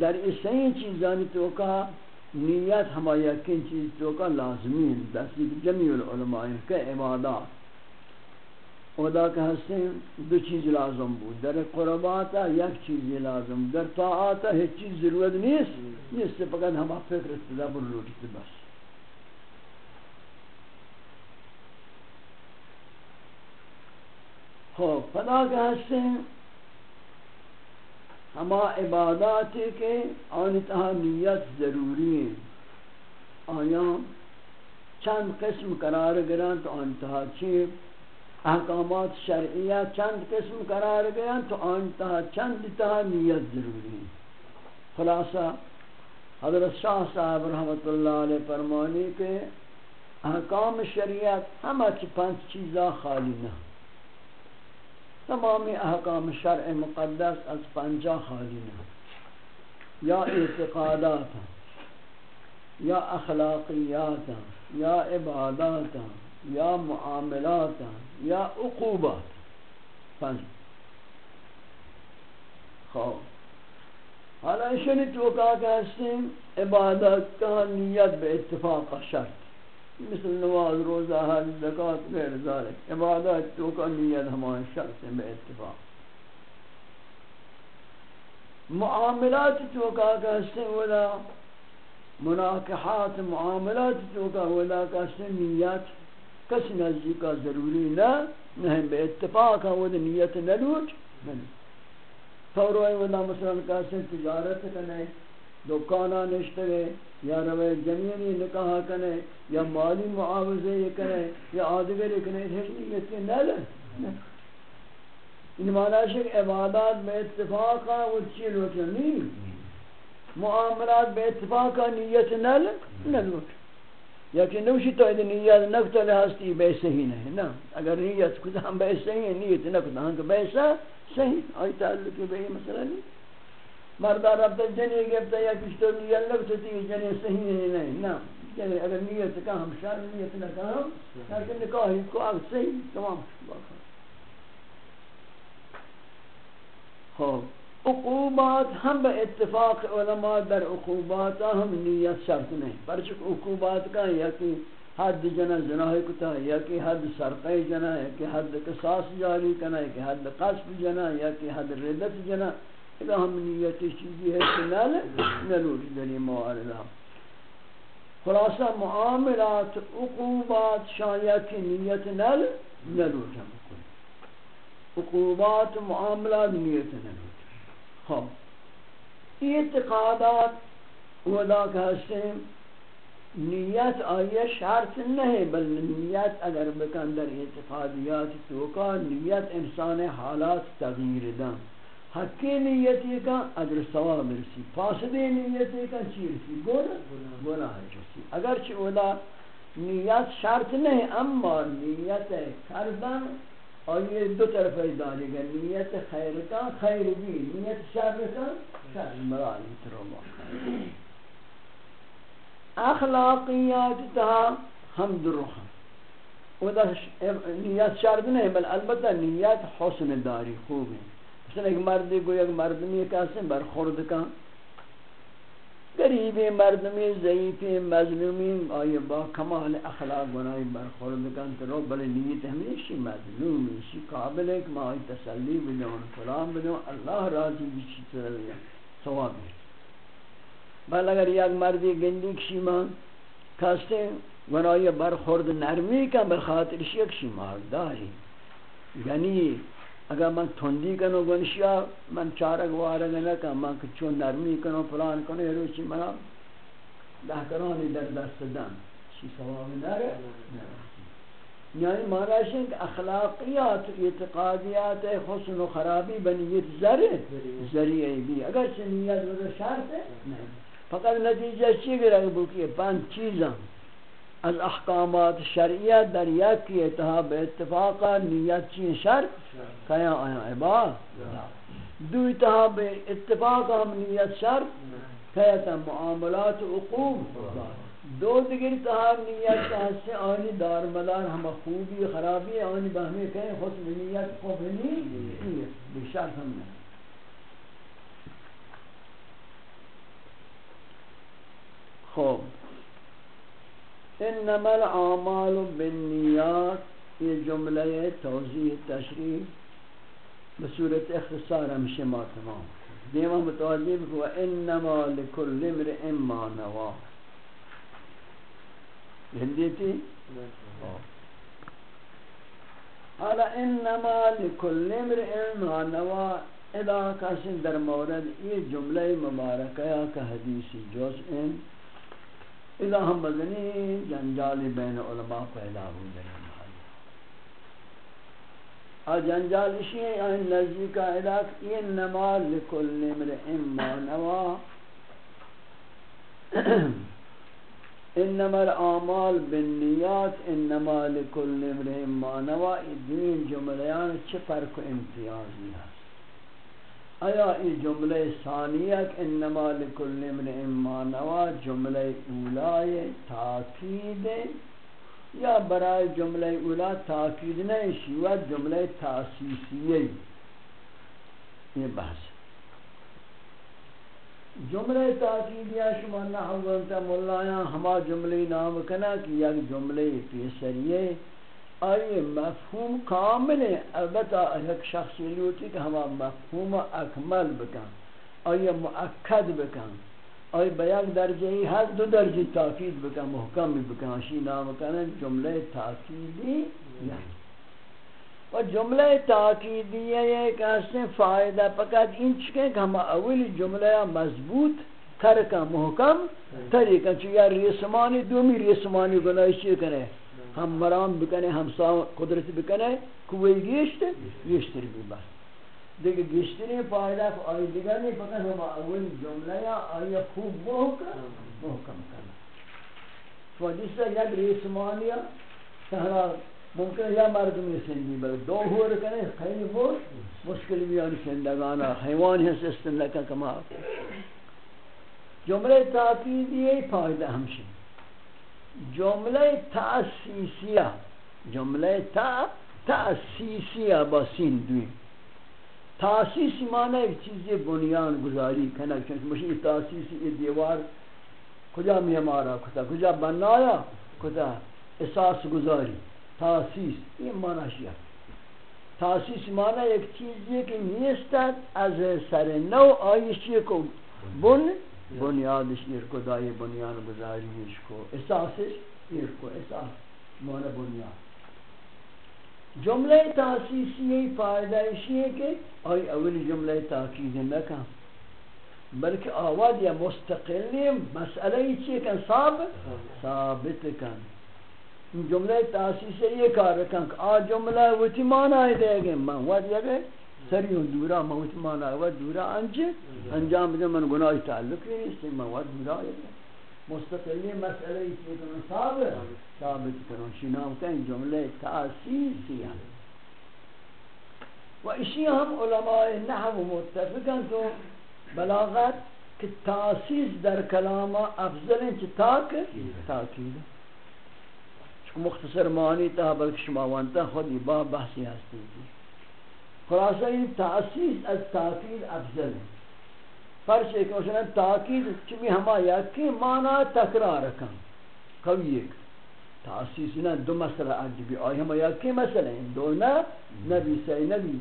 در اسی چیزانی تو کا نیت ہما یقین چیز تو کا لازمی ہے۔ دستی جمیع العلماء کے عبادات خدا کہ ہستیں دو چیز لازم بود۔ در قرباتا یک چیز لازم، در طاعاتا ہیچ چیز ضرورت نیست۔ نیست فقط ہما فکر استدا تدبر لوٹی بس۔ خب خدا کہ ہستیں ہما عبادات کے آنتہا نیت ضروری ہیں۔ آیا چند قسم قرار گران تو آنتہا چیب احکامات شرعیہ چند قسم قرار گران تو آنتہا چند تہا نیت ضروری ہیں۔ خلاصہ، حضرت شاہ صاحب رحمت اللہ علیہ فرمانی کے احکام شریعت ہمہ چی پانچ چیزا خالی نہ۔ تمامی احکام شرع مقدس از پنجا خالی یا اعتقادات یا اخلاقیات یا عبادات یا معاملات یا عقوبات پنج۔ خواب حالا اشنی توقع کہ عبادت کا نیت بے اتفاق شرط۔ مثل نواز روزہ، حج، زکات، غیر ذالک. عبادت تو کا نیت ہمارے شخص میں اتفاق. معاملات تو کا کہتے ولا، مناکحات، معاملات تو کا ولا کہتے نیت. کس نزدیک کا ضروری نہ نہیں بے اتفاق وہ نیت نہ لوٹ فوروی ولا مثلا کہتے تجارت کرنے دکانہ نشتے یا روی جمینی نکاح کنے یا مالی معاوضے یہ کنے یا آدگر کنے ہیچ نیت کے نل ان معنی شک عبادات میں اتفاقا وہ چی لوٹا نہیں۔ معاملات بے اتفاقا نیت نل نلوٹ یا کہ نوشی تو ادھر نیت نکتا لحظتی بے صحیح نہیں نا اگر نیت کتا ہم بے صحیح ہے، نیت نکتا ہم ہاں بے صحیح، آئی تعلق بے مسئلہ نہیں۔ مردہ رب جنی گفتا یا کچھ تو نیت نکتا جنی صحیح نہیں نا. یعنی اگر نیت کا ہم شر نیت نہ کا ہم، لیکن نکاح کو اب صحیح تمام خوب۔ عقوبات ہم با اتفاق علماء در عقوبات ہم نیت شرط نہیں۔ پرچک عقوبات کا یا کہ حد جنا جناح کتا، یا کہ حد سرقی جنا، یا کہ حد قصاص جاری کنا، یا کہ حد قصب جنا، یا کہ حد ردت جنا۔ اذا ہم نیت چیزی ہے کہ نال نلوری دنی موارد خلاصہ، معاملات، عقوبات شاید کی نیت نل نلو جمع کنی۔ عقوبات، معاملات، نیت نلو خب، اعتقادات ودا کہتے ہیں۔ نیت آئیے شرط نہیں بل نیت اگر بکن در اعتقادیات توکا نیت انسان حالات تغییر دن حقی نیتی کا اجر ثواب مرسی. فاسدی نیتی کا چیرسی گناہ گناہ جسی اگرچہ اولا نیت شرط نہیں اما نیت کردن اور یہ دو طرف داری گا نیت خیر کا خیر بھی نیت شر کا شر. مرالی ترما اخلاقیات تا حمد روح نیت شرط نہیں بل البتہ نیت حسن داری خوب ہے مثلا ایک مردی کو ایک مردمی کیسے برخورد کا غریبی مردمی ضعیفی مظلومی آئی با کمال اخلاق گناہی برخورد کن۔ تو رو بلے نیت ہمیشی مظلومی شی قابل ہے کہ ما آئی تسلی بدون فلان بدون اللہ راضی بیچی ترلیا ثواب ہے بل اگر یک مردی گندی کشی مان کستے گناہی برخورد نرمی کن بخاطر شیک شی مارداری یعنی اگر من تندی کنو گنشیا، من چارک وارگ نکم من چون نرمی کنو پلان کنو یہ روچی منا دہکرانی در دست دن چی سواب نره؟ یعنی معنیش ہے کہ اخلاقیات، اعتقادیات حسن و خرابی بنیت ذرے ذریعہ بھی اگر چنیت و شرط ہے فقط نتیجہ چی گرگ بکی پانچ چیزاں از احکامات شرعیت در یک یکی اتحاب اتفاقا نیت چین شرط کیا آیا عباد دو اتحاب اتفاقا ہم نیت شرط کیا تا معاملات عقوب؟ دو دیگر اتحاب نیت کہتے آنی دار مدار ہم خوبی، خرابی، آنی بہمی کہیں حسن نیت خوب نہیں بشرط ہم نہیں خوب إنما الأعمال بالنیات یہ جملہ توضیح تشریح بصورت اختصار ہمشہ ما تمام. دیمہ متوجہ بکو إنما لکل امرئ ما نوا ہندی تھی حالا إنما لکل امرئ ما نوا ادا کسن در مورد یہ جملہ مبارکہ کا حدیثی جزء اذا ہم مدنی جنجال بین علماء پیدا ہو جائے اور جنجال اسی ہیں این نزدی کا علاق انما لکل نمر اما نوا۔ انما الاعمال بالنیات، انما لکل نمر اما نوا۔ دین جملیان چھ فرق امتیازی ہے آیا یہ جملہ ثانیہ انما لکل من اما نوا جملہ اولائے تاکید یا برای جملہ اولا تاکید نہیں شیوت جملہ تاسیسیہ یہ بحث جملہ تاکیدیہ شما نحو نحوانتا ملایاں ہما جملہ نام کنا کہ یک جملہ پیسریہ آئی مفہوم کامل ہے۔ البتہ ایک شخصی لوٹی کہ ہما مفہوم اکمل بکن، آئی مؤکد بکن، آئی بیاک درجہ ہی حد دو درجہ تاکید بکن، محکم بکن اشی نام کنن جملہ تاکیدی یعنی و جملہ تاکیدی یہ کہ اس نے فائدہ پکت ان چکے کہ ہم اول جملہ مضبوط ترکا محکم طریقہ، چیئے ریسمانی دومی ریسمانی گناہ چیئے کرے۔ ہم مرام بکنے، ہم سا قدرت بکنے، کوئی گیشت گیشتر بھی بس۔ دیکھ گیشتری فائدہ کو آئی دیگر نہیں پکن ہم اول جملہ یا آئی خوب محکم محکم کرنا۔ شما جس سے یک ریسمانیا تہنا ممکن یا مردمی سندی بل دو ہور کنے خیلی بہت مشکل بھی بیان سندگانا حیوان ہے سستن لکا کما۔ جملہ تاکید یہ فائدہ ہمشی جملہ تاسیسیہ جملہ تا تاسیسیہ با سین دوی تاسیسی معنی ایک چیزی بنیان گزاری کنک چونکہ مشین تاسیسی یہ دیوار کجا میمارا کتا کجا بنایا کتا اساس گزاری۔ تاسیس این معنی شیعہ۔ تاسیس معنی ایک چیز یہ کہ نیستد از سر نو آئیشی کو بن بنیادش ایر کو دائی بنیان گزاریش کو اساسش ایر کو اساس معنی بنیاد جملہ تاسیسی فائدہ اسی ہے کہ آئی اولی جملہ تاکید نکا بلکہ آواد یا مستقلی مسئلہ ہی چیئے کن ثابت ثابت کن. جملہ تاسیس یہ کار رکھن کہ آ جملہ وچی مانا ہے دے گے من ود یا گئے سریوں دورا من وچی مانا ہے دورا انج انجام دے، من گناہ تعلق ہے اس سے من ود دورا مستقلی مسئلہ ہی چیئے کن ثابت ثابت کرن شنام کن جملہ تاسیسی ہیں۔ و اسی ہم علماء نحو متفقن تو بلاغت کہ تاسیس در کلام افضل ہیں، چی تاک تاکید ہے۔ مختصر معنی تا بلکہ شما وانتا خود با بحثی ہستی تھی۔ خلاصہ این تاسیس از تاکید افضل ہے۔ فرش ایک مثلا تاکید چمی ہما یکی معنی تکرار کن۔ کوئی ایک تاسیس نہ دو مسئلہ عجبی آئی ہما یکی مسئلہ ہیں دو نہ نبی سی نبی۔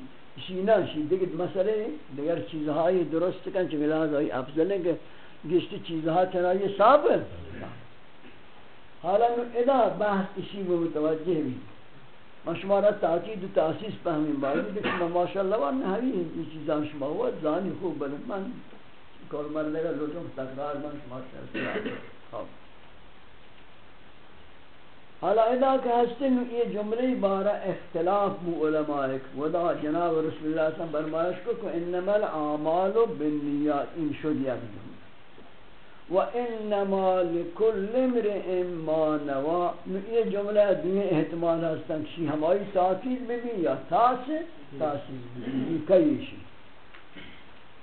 شی نہ شی دیگر مسئلہ دیگر چیزہائی درست کن چمی لازا افضل ہے کہ گشت چیزہا چنائی ثابت۔ حالا ادا بحث اسی میں متوجہ بھی ما شما را تاکید و تاسیس فهمیم باید کہ ما ماشاءاللہ و نحوی این چیزان شما ہوا زانی خوب بلد من کول مرنے کا لوٹوں تکرار من شما شرط حالا ادا کہ ہستن یہ جملے بارہ اختلاف مو علماء ودا جناب رسول اللہ صلی اللہ علیہ وسلم برمائش کو کہ انما الاعمال بالنیات. ان شد یک و انما لكل امرئ ما نوا یعنی یہ جملہ دین احتمال ہستن کہ ہماری تاکید میں بھی یا تاس تاسیس بھی کئیشی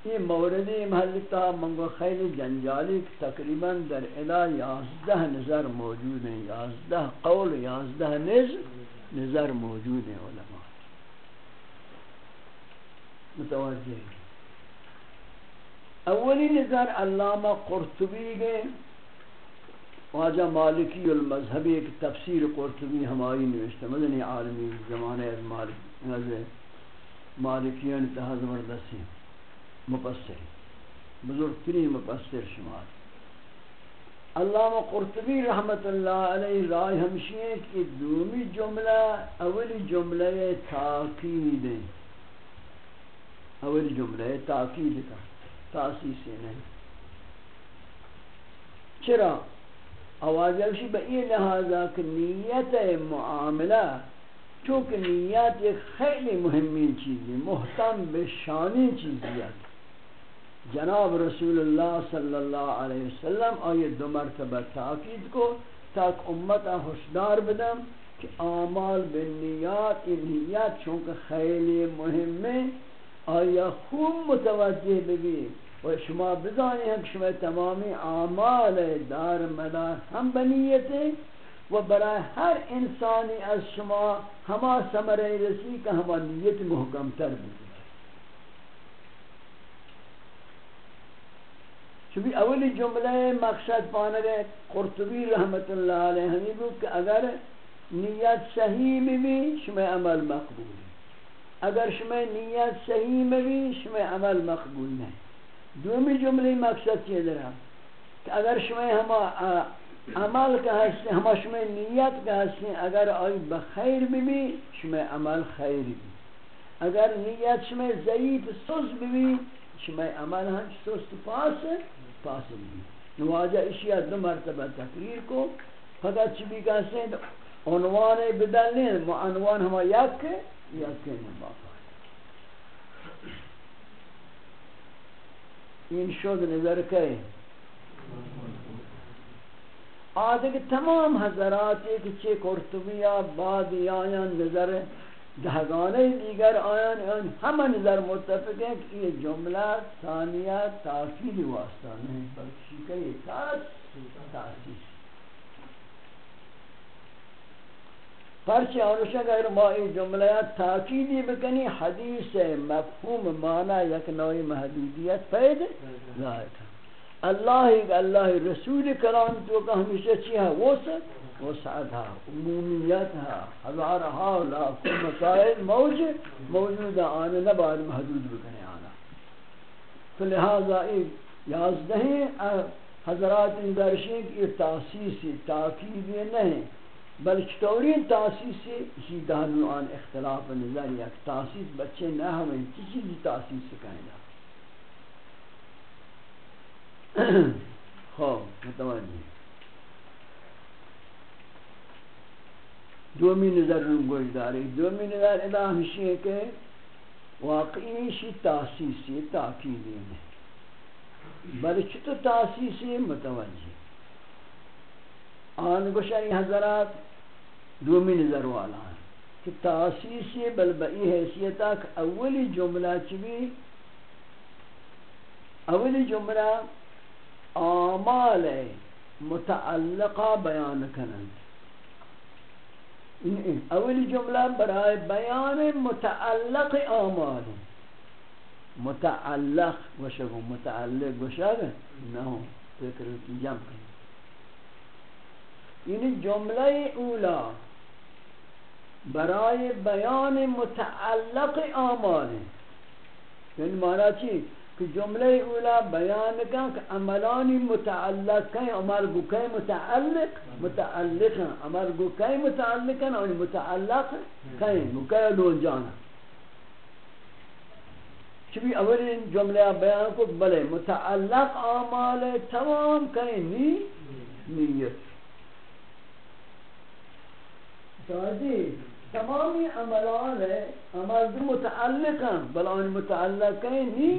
یہ مورد محلتا منگو خیلی جنجالی تقریباً در ادا یازدہ نظر موجود ہیں، یازدہ قول، یازدہ نظر موجود ہیں علماء۔ متوجہ ہیں۔ اولی نظر علامہ قرطبی کے واجہ مالکی المذہبی ایک تفسیر قرطبی ہماری نوشتہ مدنی عالمی زمانے از مالک مالکیان تہا زبردستی مپسر بزرگ ترین مپسر شمار۔ علامہ قرطبی رحمت اللہ علیہ رائے ہمشی ہے کہ دومی جملہ اولی جملہ تاکید اولی جملہ تاکید کا تاسیسی نہیں۔ چرا؟ آواز اوشی با این لحاظا کہ نیت معاملہ، چونکہ نیت ایک خیلی مهمی چیزی محتم بشانی چیزی ہے جناب رسول اللہ صلی اللہ علیہ وسلم آئیے دو مرتبہ تاکید کو، تاک امتا حسدار بدم کہ آمال بالنیات یہ نیت چونکہ خیلی مهمه آیا خوب متوجہ بگیر و شما بزانی هم شما تمامی اعمال دار مدار هم بنیته و برای هر انسانی از شما ہما ثمره رسی که ہما نیت محکم تر بود چونکہ اولی جملہ مقصد پانگے قرطبی رحمت اللہ علیہ ہمیں بود کہ اگر نیت صحیح میں بھی شما عمل مقبول اگر شما نیت صحیح میں بھی شما عمل مقبول نہیں۔ دومی جمله مقصد چیه دارم که اگر شما هما عمل که هستی هما شما نیت که هستی اگر آئی بخیر ببی شما عمل خیر بی اگر نیت شما ضعیف سوز ببی شما عمل هم سوز پاس پاس بی نواجه اشیاء دو مرتبه تقریر کو۔ فقط چی بی کہتے ہیں عنوان بدل نہیں عنوان ہما یک یا یک نہیں این شد نظر که آدھے تمام حضرات ایک چے کرتبیہ بعد آیان نظر دہگانے دیگر آیان آیان ہم نظر متفق ہیں کہ یہ جملہ ثانیہ تاکید واسطہ نہیں، بلکہ کہ یہ تاسیس پرچہ آنوشا اگر ما یہ جملہ تاکیدی بکنی حدیث مفہوم معنی یک نوعی محدودیت پید ظاہر اللہ اللہ رسول کلام تو کہ ہمیشہ چی ہے؟ وسط وسعت ہے، عمومیت ہے ہزارہا لاکھ مسائل موج موجود آنے نباد محدود بکنے آنا۔ تو لہذا ایک یازدہیں حضرات اندرشیں کہ یہ تاسیسی تاکیدی نہیں۔ بلکہ طوری تاسیس اسی دہنو آن اختلاف نظر یک تاسیس بچے نہ ہمیں کسی بھی تاسیس سے کہیں گا خوب متوجہ دومی نظر رو گوش داری دومی نظر ادا ہمشی ہے کہ واقعی شی تاسیسی تاکیدی میں بلکہ تو تاسیسی؟ متوجہ آن گوشاری حضرات دومی نظر والا ہے کہ تاسیسی بل بئی حیثیتا کہ اولی جملہ چبی اولی جملہ آمال متعلقہ بیان کنند. اولی جملہ برائے بیان متعلق آمال. متعلق گوشگو متعلق گوشگو؟ نہو فکر کی جمع کنند یعنی جملہ اولا برائے بیان متعلق آمال یعنی معنی چی؟ کہ جملہ اولا بیان کن کہ عملانی متعلق کن عمل گو کئی متعلق متعلق ہیں۔ عمل گو کئی متعلق ہیں اور متعلق کئی گو کئی لون جانا چبی اولی جملہ بیان کو بلے متعلق آمال تمام کئی نی نیت۔ توجہ تمامی عملان ہے، عمل بھی متعلق ہیں بل آن متعلق ہیں نی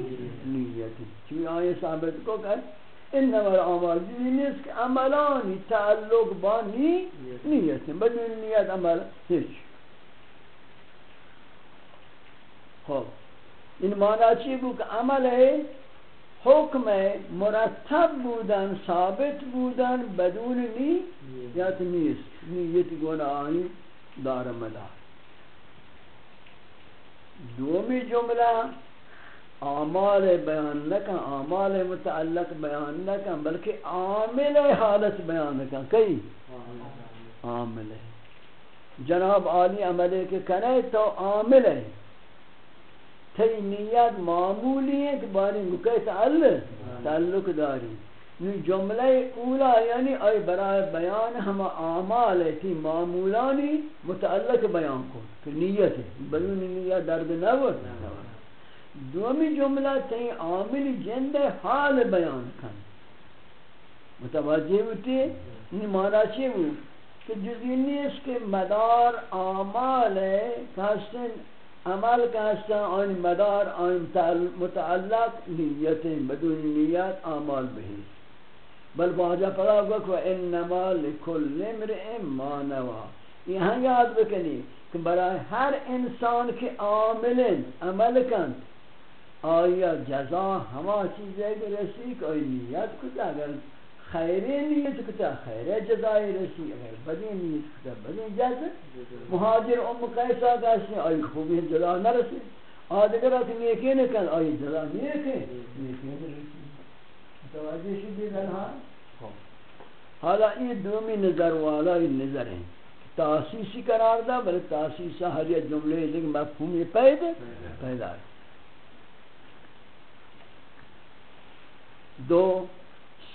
نیتی۔ چوی آئے ثابت کو کہ انما العمل بھی نیست کہ عملانی تعلق با نی نیت بدون نیت عمل ہیچ۔ خوب ان معنی چی بو کہ عمل ہے حکم مرتب بودن ثابت بودن بدون نیت نیست. نیت گناہی دار مدار. دومی جملہ اعمال بیان نکن اعمال متعلق بیان نکن بلکہ عامل حالت بیان نکن. کئی؟ عامل جناب عالی عملے کے کنے تو عامل ہے. تی نیت معمولی ہے کہ باری مکہ تعلق تعلق داری۔ جملہ اولا یعنی ای برای بیان ہم اعمال تھی معمولانی متعلق بیان کو۔ کہ نیت ہے۔ بدون نیت درد نہ ہو۔ دومی جملہ تی عامل جند حال بیان کن۔ متوجہ ہوتی ہے؟ مانا چی ہو کہ جزی نیست کہ مدار اعمال ہے کہستن عمل کا کہستن آن مدار، آن متعلق نیت بدون نیت اعمال بہی بل واجہ پڑا گا کہ انما لکل امرئ ما نوا. یہاں یاد بکنی کہ برای ہر انسان کے عامل عمل کن، آیا جزا ہما چیزیں کہ رسی کہ نیت کتا اگر خیری نیت کتا خیر جزائی رسی اگر بدی نیت کتا بدی جزا مہاجر ام قیسا کہتے آئی خوبی جزا نہ رسی۔ آدھگر کہ نیکی نکن آئی جزا نیکی نیکی نرسی توجہ شدی دلها حالا این دومی نظر والا این نظر ہیں تاسیسی قرار دا بلے تاسیسا ہر یک جملے لیکن مفہومی پیدا پیدا دو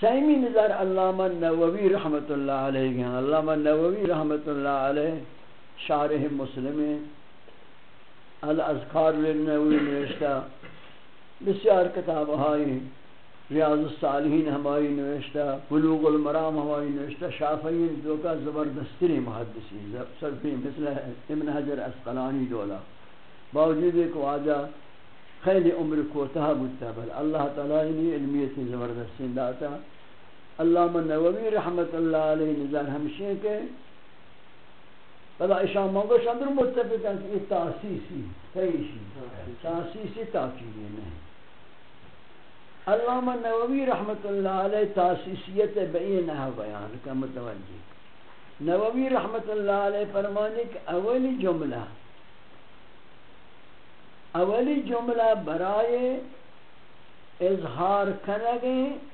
سیمی نظر علامہ نووی رحمت اللہ علیہ ہیں۔ علامہ نووی رحمت اللہ علیہ شارح مسلم الاذکار للنووی نوشتہ بسیار کتاب ہائی ریاض الصالحین ہماری نوشتہ، بلوغ المرام ہماری نوشتہ، شافعی جو کا زبردستری محدثی صرفی مثل ابن حجر اسقلانی دولا۔ باوجود ایک واجہ خیلی عمر کوتاہ بودتا بل اللہ تعالی نے علمیت زبردستی داتا. علامہ نووی رحمت اللہ علیہ نظر ہمشہ کے بلا اشان مانگو شاندر متفق ہیں کہ یہ تاسیسی، تیشی، تاسیسی تاکیدی نہیں علامہ نووی رحمت اللہ علیہ تاسیسیت بئی نحو بیان کا متوجہ نووی رحمت اللہ علیہ فرمانے کہ اولی جملہ اولی جملہ برائے اظہار کنگیں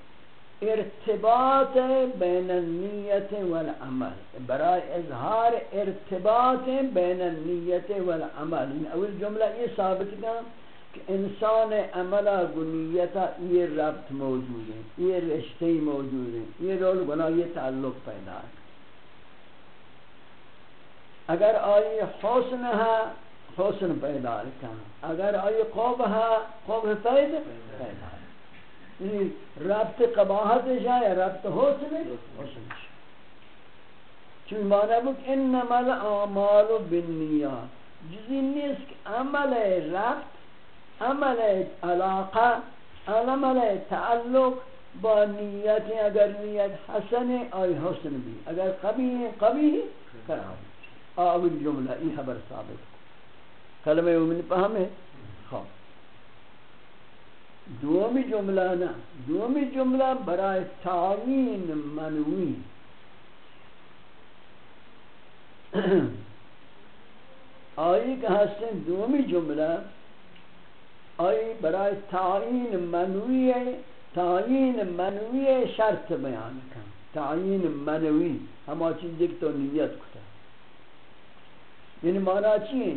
ارتباط بین النیت والعمل برای اظہار ارتباط بین النیت والعمل۔ یعنی اول جملہ یہ ثابت کیا کہ انسان عملہ گنیتا یہ ربط موجود ہے، یہ رشتے موجود ہیں یہ رول گناہ، یہ تعلق پیدا ہے۔ اگر آئی حسن ہے حسن پیدا ہے اگر آئی قوب ہے قوب پیدا پیدا یعنی ربط قباحت جائے، ربط حسن حسن چون معنی بک انما الاعمال بالنیات۔ جزی نیست کہ عمل ربط، عمل علاقہ، عمل تعلق با نیت، اگر نیت حسن آئی حسن بھی، اگر قبیح قبیح خراب اول جملہ ای خبر ثابت کلمہ امن پہمیں خواب دومی جملہ نا، دومی جملہ برای تعین منوی۔ آئی کہ ہستن دومی جملہ، آئی برای تعین منوی تعین منوی شرط بیان کن تعین منوی ہما چیز دیکھ تو نیت کتا۔ یعنی معنی چیئے؟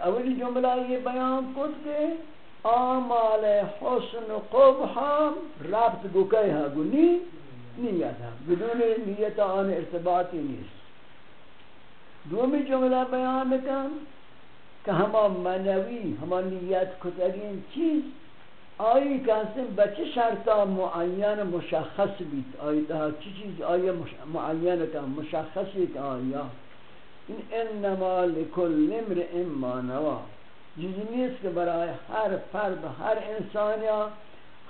کہ اولی جملہ یہ بیان کت کے، آمال حسن قبح ربط گکے ہاں گنی نیت ہاں ہے بدون نیت آن ارتباطی نیست۔ دومی جملہ بیان کن کہ ہما منوی، ہما نیت کتگین چیز، آئی کہتے ہیں بچے شرطا معین مشخص بیت۔ آئی تہا چی چیز آئی معین کن، مشخص بیت آیا۔ انما لکل امر اما نوا چیزی یعنی نیست که برای هر فرد، هر انسان یا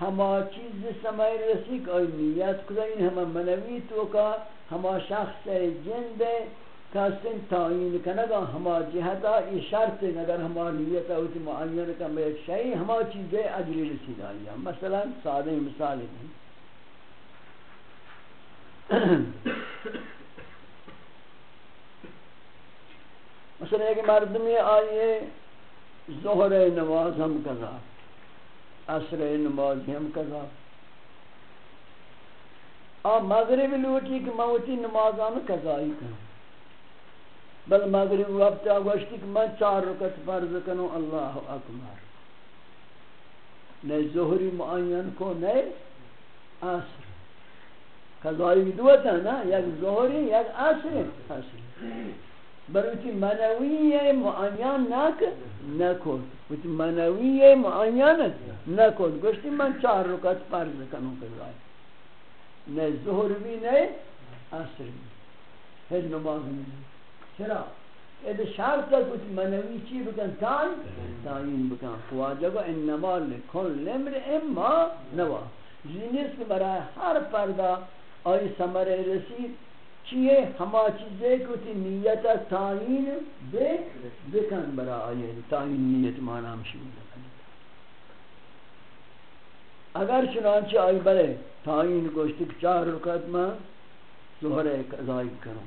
ہما چیز سمائی رسی کہ آئی نیت کدا این ہما منوی تو کا ہما شخص جند کاسن تعین کنگا ہما جہتا ای شرط اگر ہما نیت اوتی معین کن بے ایک شئی ہما چیز اجری رسید آئی مثلا سادہ مثال. ہے مثلا ایک مردمی آئیے، ظہر نماز ہم کذا عصر نماز ہم کذا آ مغرب لوٹی کہ موتی نمازان قضائی کروں بل مغرب وقت آگوشتی کہ میں چار رکت فرض کنوں اللہ اکبر۔ نئے ظہری معین کو نئے عصر۔ قضائی دوتا نا، یک ظہری، یک عصر عصر۔ بروتی منوی معین نک نکن؟ بروتی منوی معین نکن. گوشتی من چار رکعت فرض کنم قضای نه ظهر بھی نه عصر بھی هیچ نماز نہیں چرا؟ اذا شرط ہے کچھ منوی چی بکن تاین تاین بکن خواجہ کو انما لکل امر اما نوا. جنیس کے برای ہر پردہ آئی سمر رسید چیئے، ہما چیزیں کو تی نیت تعین دے بکن برا آئے تعین نیت مانا ہمشی اگر چنانچہ آئی بلے، تعین گوشتی چار رکعت میں ظہر ایک ازائی کروں،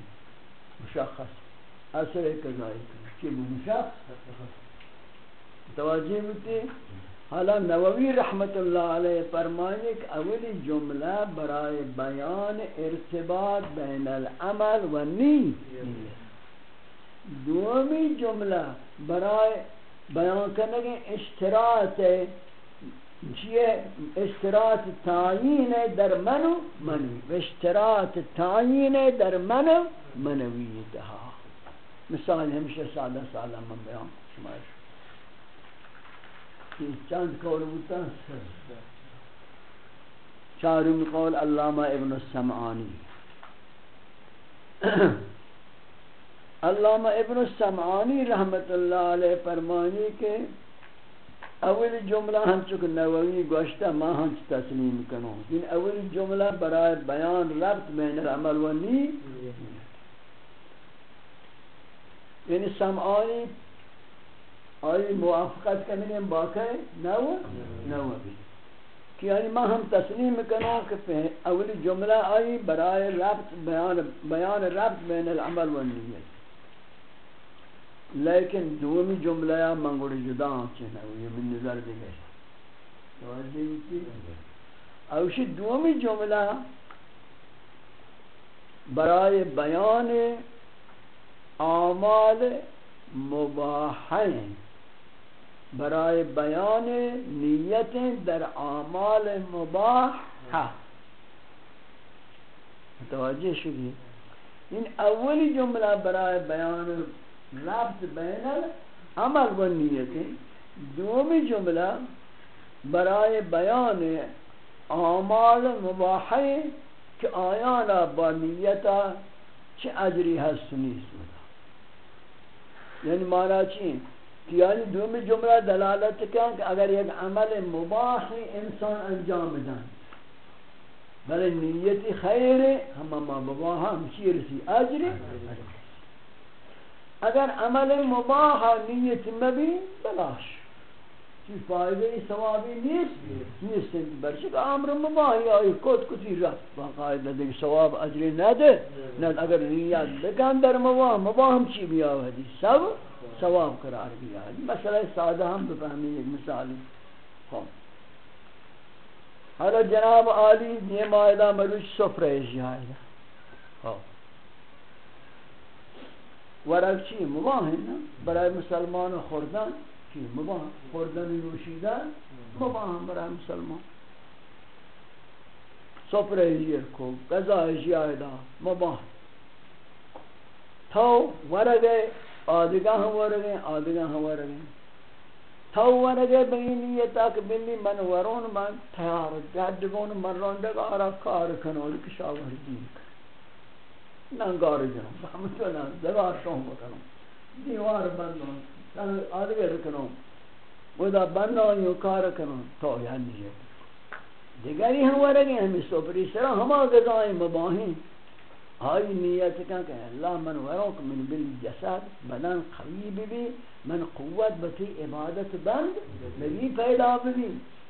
مشخص اثر ایک ازائی کروں، چی مشخص؟ توجہ ہوتی؟ حالا نووی رحمت اللہ علیہ فرمائے کہ اولی جملہ برائے بیان ارتباط بین العمل و نیت دومی جملہ برائے بیان کرنے کے اشتراط ہے چیئے اشتراط تعین در منو منوی. و اشتراط تعین در منو منویتها مثال ہمشہ سادہ سادہ من بیان شمائش چند قول بودتا چارم قول علامہ ابن السمعانی۔ علامہ ابن السمعانی رحمت اللہ علیہ فرمانی کے اول جملہ ہم چک نووی گوشتا ما ہم تسلیم کنوں۔ این اول جملہ برای بیان ربط بین العمل و نی۔ یعنی سمعانی آئی موافقت کنیم باقی نو نووی کہ یعنی ما ہم تسلیم کنوں کہ اول جملہ آئی برای ربط بیان, بیان ربط بین العمل و نیت۔ لیکن دومی جملہ یا منگوڑی جدا چنہ یہ من نظر دیگے توجہ کی اوشی دومی جملہ برای بیان اعمال مباحین۔ برای بیان نیت در اعمال مباح. متوجہ شدی؟ این اولی جملہ برای بیان ربط بین عمل و نیت. دومی جملہ برای بیان اعمال مباحی کہ آیانا با نیتا چه اجری هست نیست. یعنی مانا چی؟ یعنی دومی جملہ دلالت کیا کہ اگر ایک عمل مباحی انسان انجام دن بلے نیتی خیر ہم ما مباحا ہمشی رسی اجری. اگر عمل مباح نیت مبی بلاش. چی فائدہ ثوابی نیست. نیست. برچہ کہ امر مباح یا کت کتی رفت. باقاعدہ دیکھ ثواب اجر نده. ند اگر نیت بکن در مباح مباح ہم چی بیاودی سب ثواب قرار بیاودی مسئلہ سادہ ہم بفهمی ایک مثالی خب۔ حالا جناب عالی یہ مائدہ مروش سفرہ جائے جی ہاں۔ خب۔ ورق چی؟ مباح ہے نا؟ برای مسلمان خوردن چی مباح؟ خوردن نوشیدن مباح برای مسلمان۔ سفره جیر کو قضا غذا جیادا مباح۔ تو ورقه آدگاه هم ورقه آدگاه هم ورقه تو ورقه به این نیتا که بلی من ورون من تیار جدگون من رانده آرا کار کنو کشاورزی کن ننگار جنم بہمتونا زوار شون بکنم دیوار بندن آدگر کنم بودا بندن یو کار کنم تو یعنی جے دیگری ہم ورگی ہمی سوپری سرا ہما گزائیں مباہیں آئی نیت کن کہ اللہ من وروک من بالجسد بدن قوی بھی من قوت بتی عبادت بند لگی پیدا بھی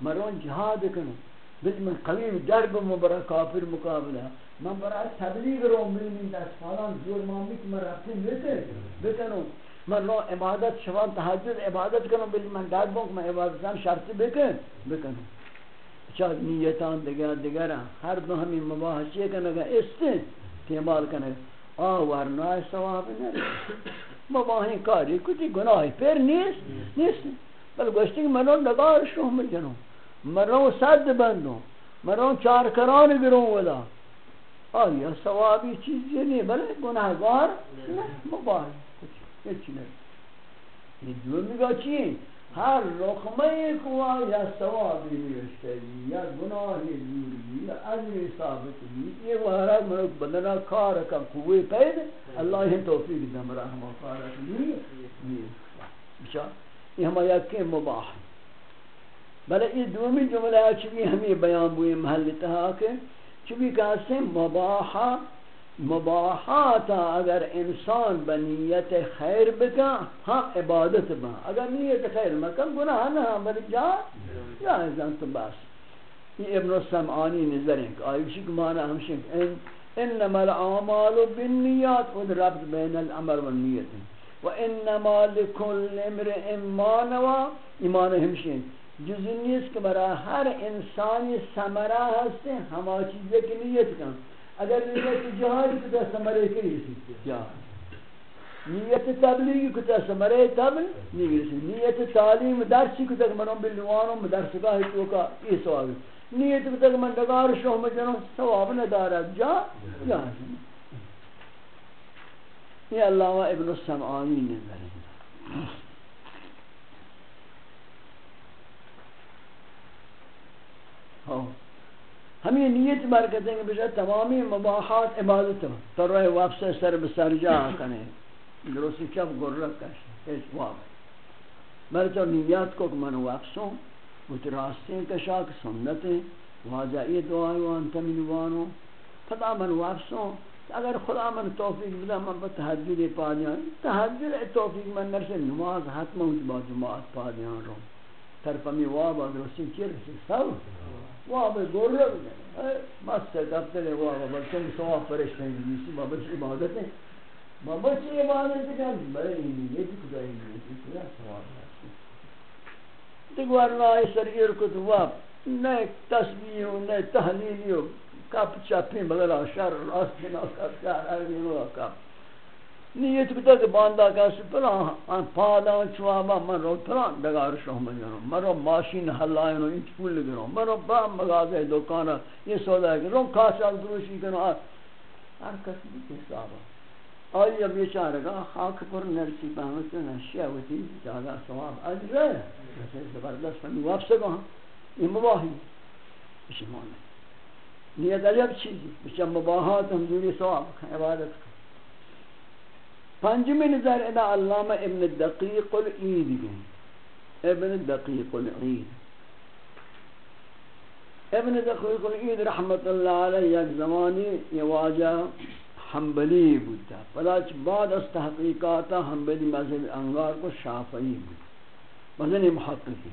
مرون جہاد کنو بل من قوی درب مبرا کافر مقابلہ من برای تبلیغ رو میبینیم در فلان جور مامی که من رفتیم بده بکنم من رو عبادت شما تحجد عبادت کنم. بلی من در بون من عبادتم شرطی بکن. بکنم چاک نیتان دیگر دیگر هر دو همین مباحثی کنه که استه استعمال کنه آه ورنای ثواب نره مباحی کاری کتی گناهی پر نیست نیست بل گوشتی که من رو نگار شوم بکنم من رو صد بندم من رو چار کران گرون ودا آیا ثوابی چیزی نہیں بلے گناہگار۔ مباہ کچھ کچھ نہیں۔ یہ دو میگا چی ہر رقمہ کوا جی، یا ثوابی جی، نوشتے یا گناہی دوری یا عزمی ثابت بھی یہ وہرہ منک بدنا کار کا قوی قید۔ اللہ ہی توفیق دم رحمہ کارک نہیں یہ یہ ہمیں یکی مباح۔ بلے یہ دومی جملہ چکی ہمیں بیان بوئی محل تہا کہ چوبی کہتے ہیں مباحا مباحاتا اگر انسان بنیت خیر بکا ہاں عبادت با اگر نیت خیر مکن گناہ نہ بل جا یا جائزان تو بس۔ یہ ابن السمعانی نظر ہے کہ آئیشی کو معنی ہمشن ان انما الاعمال بالنیات ود ربط بین الامر والنیت و انما لکل امرئ ما نوا ایمان ہمشن جزی نیست کہ برا ہر انسانی سمرہ ہستے ہما چیزیں کی نیت کن۔ اگر نیت جہاد کتا سمرے کی رسی کیا؟ نیت تبلیغی کتا سمرے تبل نہیں رسی نیت تعلیم درسی کتا منوں بلوانوں درسگاہ چوکا یہ سواب نیت کتا من دگار شوہ جنوں سواب ندارد جا یا یہ اللہ ابن السمعانی نے ذرین ہاں۔ ہمیں نیت بار برکت ہے کہ بجا تمامی مباحات عبادت ہو تو روح واپس سر بسر جا کنے۔ درستی چپ گرر کش اس واب مرچا نیت کو کہ من وقسوں وہ راستے کشاک سنتیں واجہ یہ دعائی وان تمین تمنوانو خدا من وقسوں اگر خدا من توفیق بدا من با تحجد پا جان تحجد توفیق من نرسے نماز حتما ہوتی با جماعت پا جان رو طرف ہمیں وابا درستی چی رسی سب وابا گور رو مست دفتر وابا بلکن سوا فرشتے ہیں بابا چی عبادت ہے بابا چی عبادت ہے بڑے ہی نیتی کدا ہی نیتی کدا سواب ہے دیکھ ورنہ آئی سرگیر کتو واب نئے تسبیح ہو نئے تحلیلی ہو کپ چپی بغیر شر راست بنا کپ شر ارگی ہوا کپ نیت کتا کہ باندہ کسی پلان پادان چوابا من رو پلان دگار شو مجنو من رو ماشین حلائنو انچ پول لگنو من رو برام مغازه دکانا یہ سودا ہے کہ رو کاسال دروشی کنو ہر کسی بھی حسابا آئی اب یہ چاہ رگا خاک پر نرسی پہمت نشیہ ہوتی جاگا سواب اجر ہے زبردست فہمی واپس گا یہ مباہی اسی مانے نیت عجب چیزی بچہ مباحات ہم دوری سواب عبادت کا پنجمی نظر ادا علامہ ابن دقیق العید گئے ابن دقیق العید. ابن دقیق العید رحمت اللہ علیہ یک زمانی یہ واجہ حنبلی بودتا پلاچ بعد از تحقیقاتا حنبلی مذہب انگار کو شافعی بود. مذہب محققی.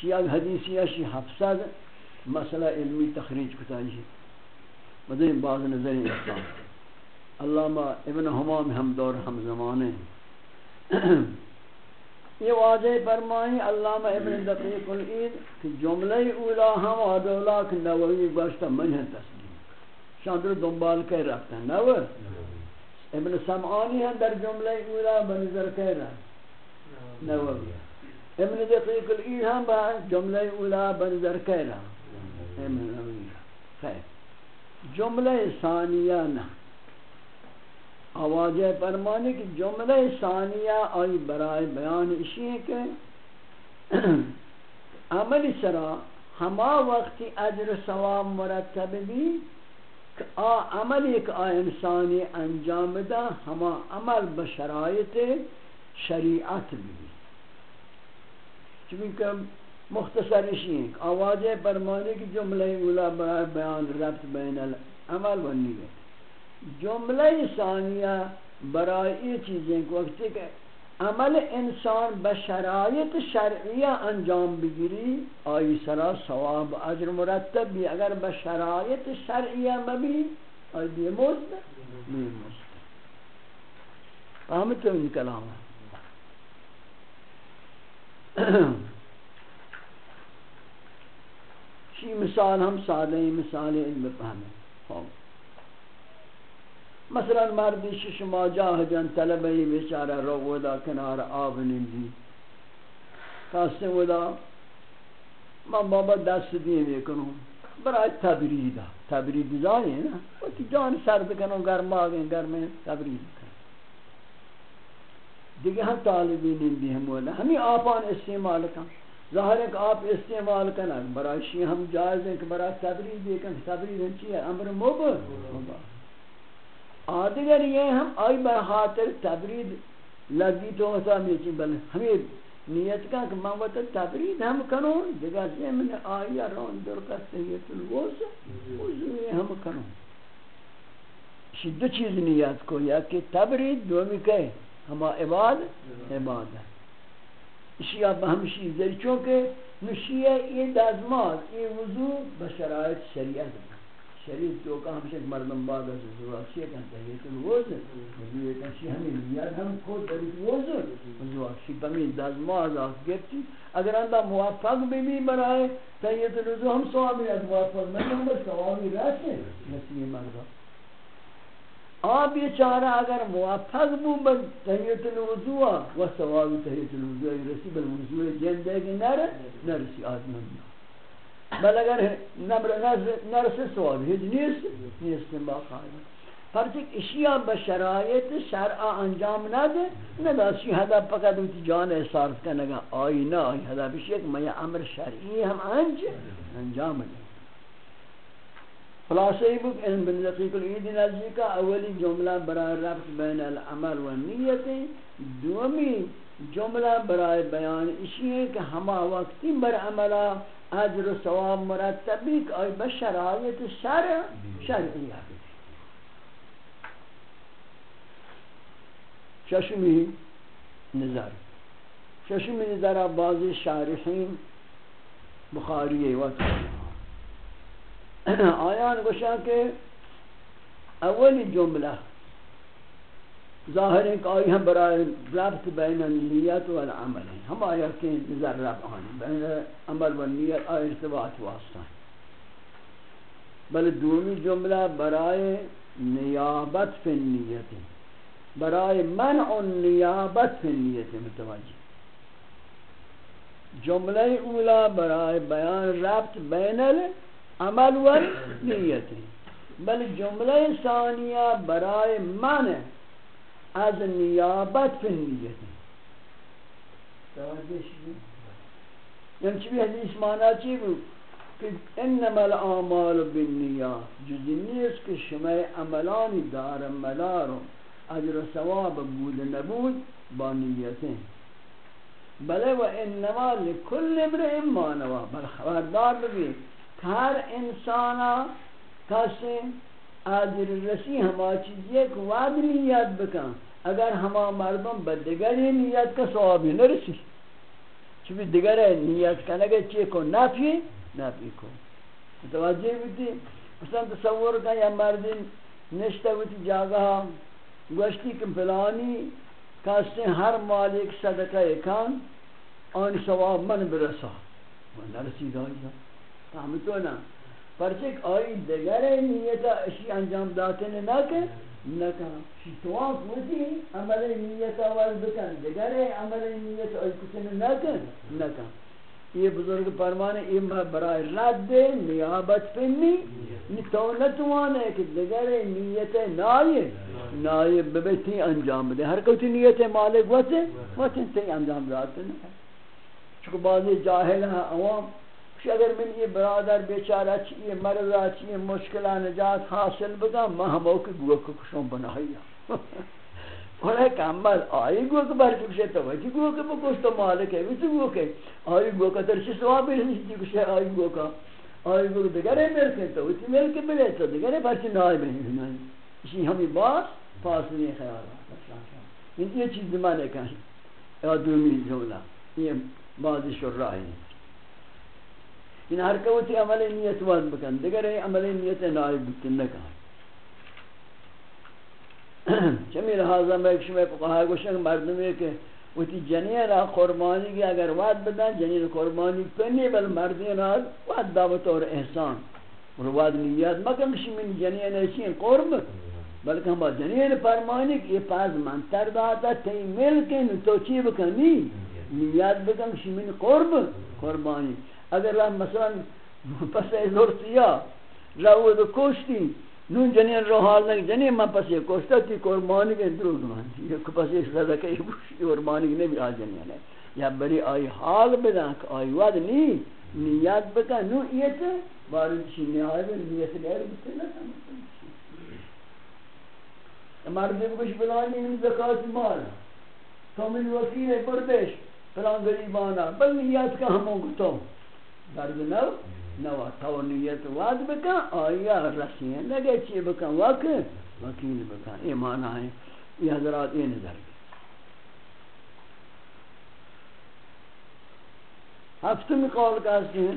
چیئا حدیثی اشی حفظہ مسئلہ علمی تخریج کتا جی مدین بعض نظری اسلام علامہ ابن حمام ہم دور ہم زمانے یہ واضح فرمائی علامہ ابن دقیق العید کہ جملہ اولا ہم آدولا کہ نووی گوشتا منہ تسلیم۔ شاندر دنبال کہہ رکھتا ہے نو ابن سمعانی ہے در جملہ اولا بنظر کہہ رہا نووی ابن دقیق العید ہم با جملہ اولا بنظر کہہ رہا ابن نووی خیر۔ جملہ ثانیہ نہ۔ آواز فرمانے کی جملہ ثانیہ آئی برائے بیان اسی ہے کہ عمل سرا ہما وقتی اجر ثواب مرتب بھی کہ آ عمل ایک آ انسانی انجام دا، ہما عمل بشرائط شریعت بھی۔ چونکہ مختصر اشین آواز برمانی کی جملہ اولا برای بیان ربط بین العمل و نیت۔ جملہ ثانیہ برای یہ چیزیں کو وقتی کہ عمل انسان بشرائط شرعیہ انجام بگیری آئی سرا ثواب اجر مرتب بھی اگر بشرائط شرعیہ مبی آئی بھی مزد بھی مزد فهمت ان کلام شی مثال ہم سادہ مثال علم فهمیں خوب مثلا مردی شش ما جاه جن طلبه بیچاره رو ودا کنار آب نندی کاسته ودا، من بابا دست دیه میکنم برای تبریده. تبرید زایی نه؟ وقتی جان سرد کنم گرم آگین گرم تبرید کنم. دیگه هم طالبی نندی هم ودا. همین آپان استعمال کنم ظاہر ہے کہ آپ استعمال کرنا برای شی ہم جائز ہیں کہ برای تبرید دیکھیں تبرید ہنچی ہے امر مبر مبر آدگر یہ ہم آئی بر خاطر تبرید لگی تو ہوتا ہم یہ چیز بلے ہمیں نیت کا کہ میں وقت تبرید ہم کنوں جگہ سے من آئی رون در کا سیت الوز وزوی ہم کنوں شدہ چیز نیت کو یا کہ تبرید دومی کہے ہما عباد عبادت اشیاء بہمشی زر چونکہ نشیہ یہ دازمات یہ وضو بشرائط شریعت شریعت جو کہ ہمشہ مردم بعد از وضو اکشیہ کہتا ہے یہ تو وضو وضو یہ کہشی ہمیں نیاد ہم خود دریت وضو وضو اکشی بمی دازمات آف گفتی اگر اندہ موافق بھی برائے تیت الوضو ہم سوابی از موافق میں ہم سوابی رہتے نسیح مردم آب بیچارہ اگر موافق بو بل تحییت الوضوع و ثواب تحییت الوضوع رسی بل وضوع جندے گی نر نرسی آدم بل اگر نمر نرس ثواب ہیچ نیست نیست باقاعدہ پرچک اشیاء بشرائط شرع انجام نہ دے نہ داشی حدا فقط ہوتی جان احساس کرنے گا آئی نہ آئی حدا بشی کہ میں امر شرعی ہم انج انجام دے خلاصہ یہ بک علم بن دقیق العید نزدی کا اولی جملہ برای ربط بین العمل و نیت دومی جملہ برائے بیان اسی ہے کہ ہما وقتی بر عملہ اجر و ثواب مرتبی کہ آئی بشرائط شرع شرعیہ ششمی نظر. ششمی نظر بعضی شارحین بخاری وقت آیان گوشا کہ اولی جملہ ظاہر ہے کہ آئی ہم برای ربط بین النیت والعمل ہیں۔ ہم آیا کہ نظر رب آنی بین عمل و نیت آئی ارتباط واسطہ ہیں۔ بل دومی جملہ برای نیابت فی النیت برای منع النیابت فی النیت متوجہ۔ جملہ اولا برای بیان ربط بین العمل والنیت بل جملہ ثانیہ برای منع از نیابت فی نیت یعنی چی بھی حدیث مانا چی بود کہ انما الاعمال بالنیات جزی نیست کہ شما عملانی دار مدارو اجر ثواب بود نبود با نیتیں بلے و انما لکل امرئ ما نوا بل خبردار بھی کہ ہر انسانا کسی اجر رسی ہما چیزی ایک وعد نیت بکن. اگر ہما مردم با دیگری نیت کا ثوابی نرسی. چونکہ دیگر نیت کا نگے چی کو؟ نفی؟ نفی کو. متوجہ بیتی مثلا تصور کا یا مردی نشتا بیتی جاگہ گوشتی کہ فلانی کاستے ہر مالک صدقہ اکان آن ثواب من برسا. من نرسی دائی فهمتو نا پرچک آئی دیگر نیتا اشی انجام داتن نہ کہ نہ کہا شیطان عمل نیت آواز بکن دیگر عمل نیت آئی کتن نہ کن نہ کہا یہ بزرگ فرمانے یہ برای رد نیابت پنی یہ تو نتوانے کہ دیگر نیت نائب نائب ببیتی انجام دے ہر کوتی نیت مالک وقت وقت تی انجام داتے ہیں چونکہ بعضی جاہل ہیں عوام کہ اگر من یہ برادر بیچارہ چیئے مرضا چیئے مشکلہ نجات حاصل بگا میں ہمو کی گوہ کو کشوں بنایا اور ایک عمل، آئی گوہ کے بار کشے تو وجہ جی گوہ کے بکش تو مالک ہے، ویسے گوہ کے۔ آئی گوہ کا ترشی سواب ہے نہیں جی کشے آئی گوہ کا۔ آئی گوہ دیگر ہے ملکے تو، ویسے ملکے ملے تو دیگر ہے پرچی نائی بہنی بنائی اسی ہمیں باس پاس نہیں خیال اچھا، اچھا۔ یہ چیز مانے کہیں یا دومی جملہ یہ بعض شرح ہیں ان ہر کوتی عمل نیت واد بکن دیگر ہے عمل نیت نائب بکن نکا چمی لحاظا میں ایک شمی فقہا گوشن مردم ہے کہ وتی جنین را قربانی کی اگر واد بدن جنین قربانی کنی بل مردین را واد دعوت اور احسان. اور واد نیت مکن کشی من جنین ایسی قرب. بلکہ ہم با جنین فرمانی کہ یہ پاز منتر داتا تی ملکن تو چی بکنی؟ نیت. بکن من قرب. قربانی. اگر راه مثلا پس ازور سیا راو دو کوشتی نون جنین رو حال نگ جنین من پس یہ کوشتا تی قربانی کے درود من یہ پس یہ صدقہ یہ بوشی قربانی کے نبی آ جنین ہے. یا بری آئی حال بدن کہ آئی واد نی، نیت بکن. نو ایت باری چی؟ نیت نیت غیر بکن مردی بکش بلانی من زکاة مال. تو من وکیل بردش. فلان گریبانا بل نیت کا ہموں گتوں درد نو نو تو نیت واد بکن آیا رسیه نگه چی بکن وکر وکیل بکن ایمان آئیں یہ حضرات یہ نظر گئے ہفتمی قول کہتے ہیں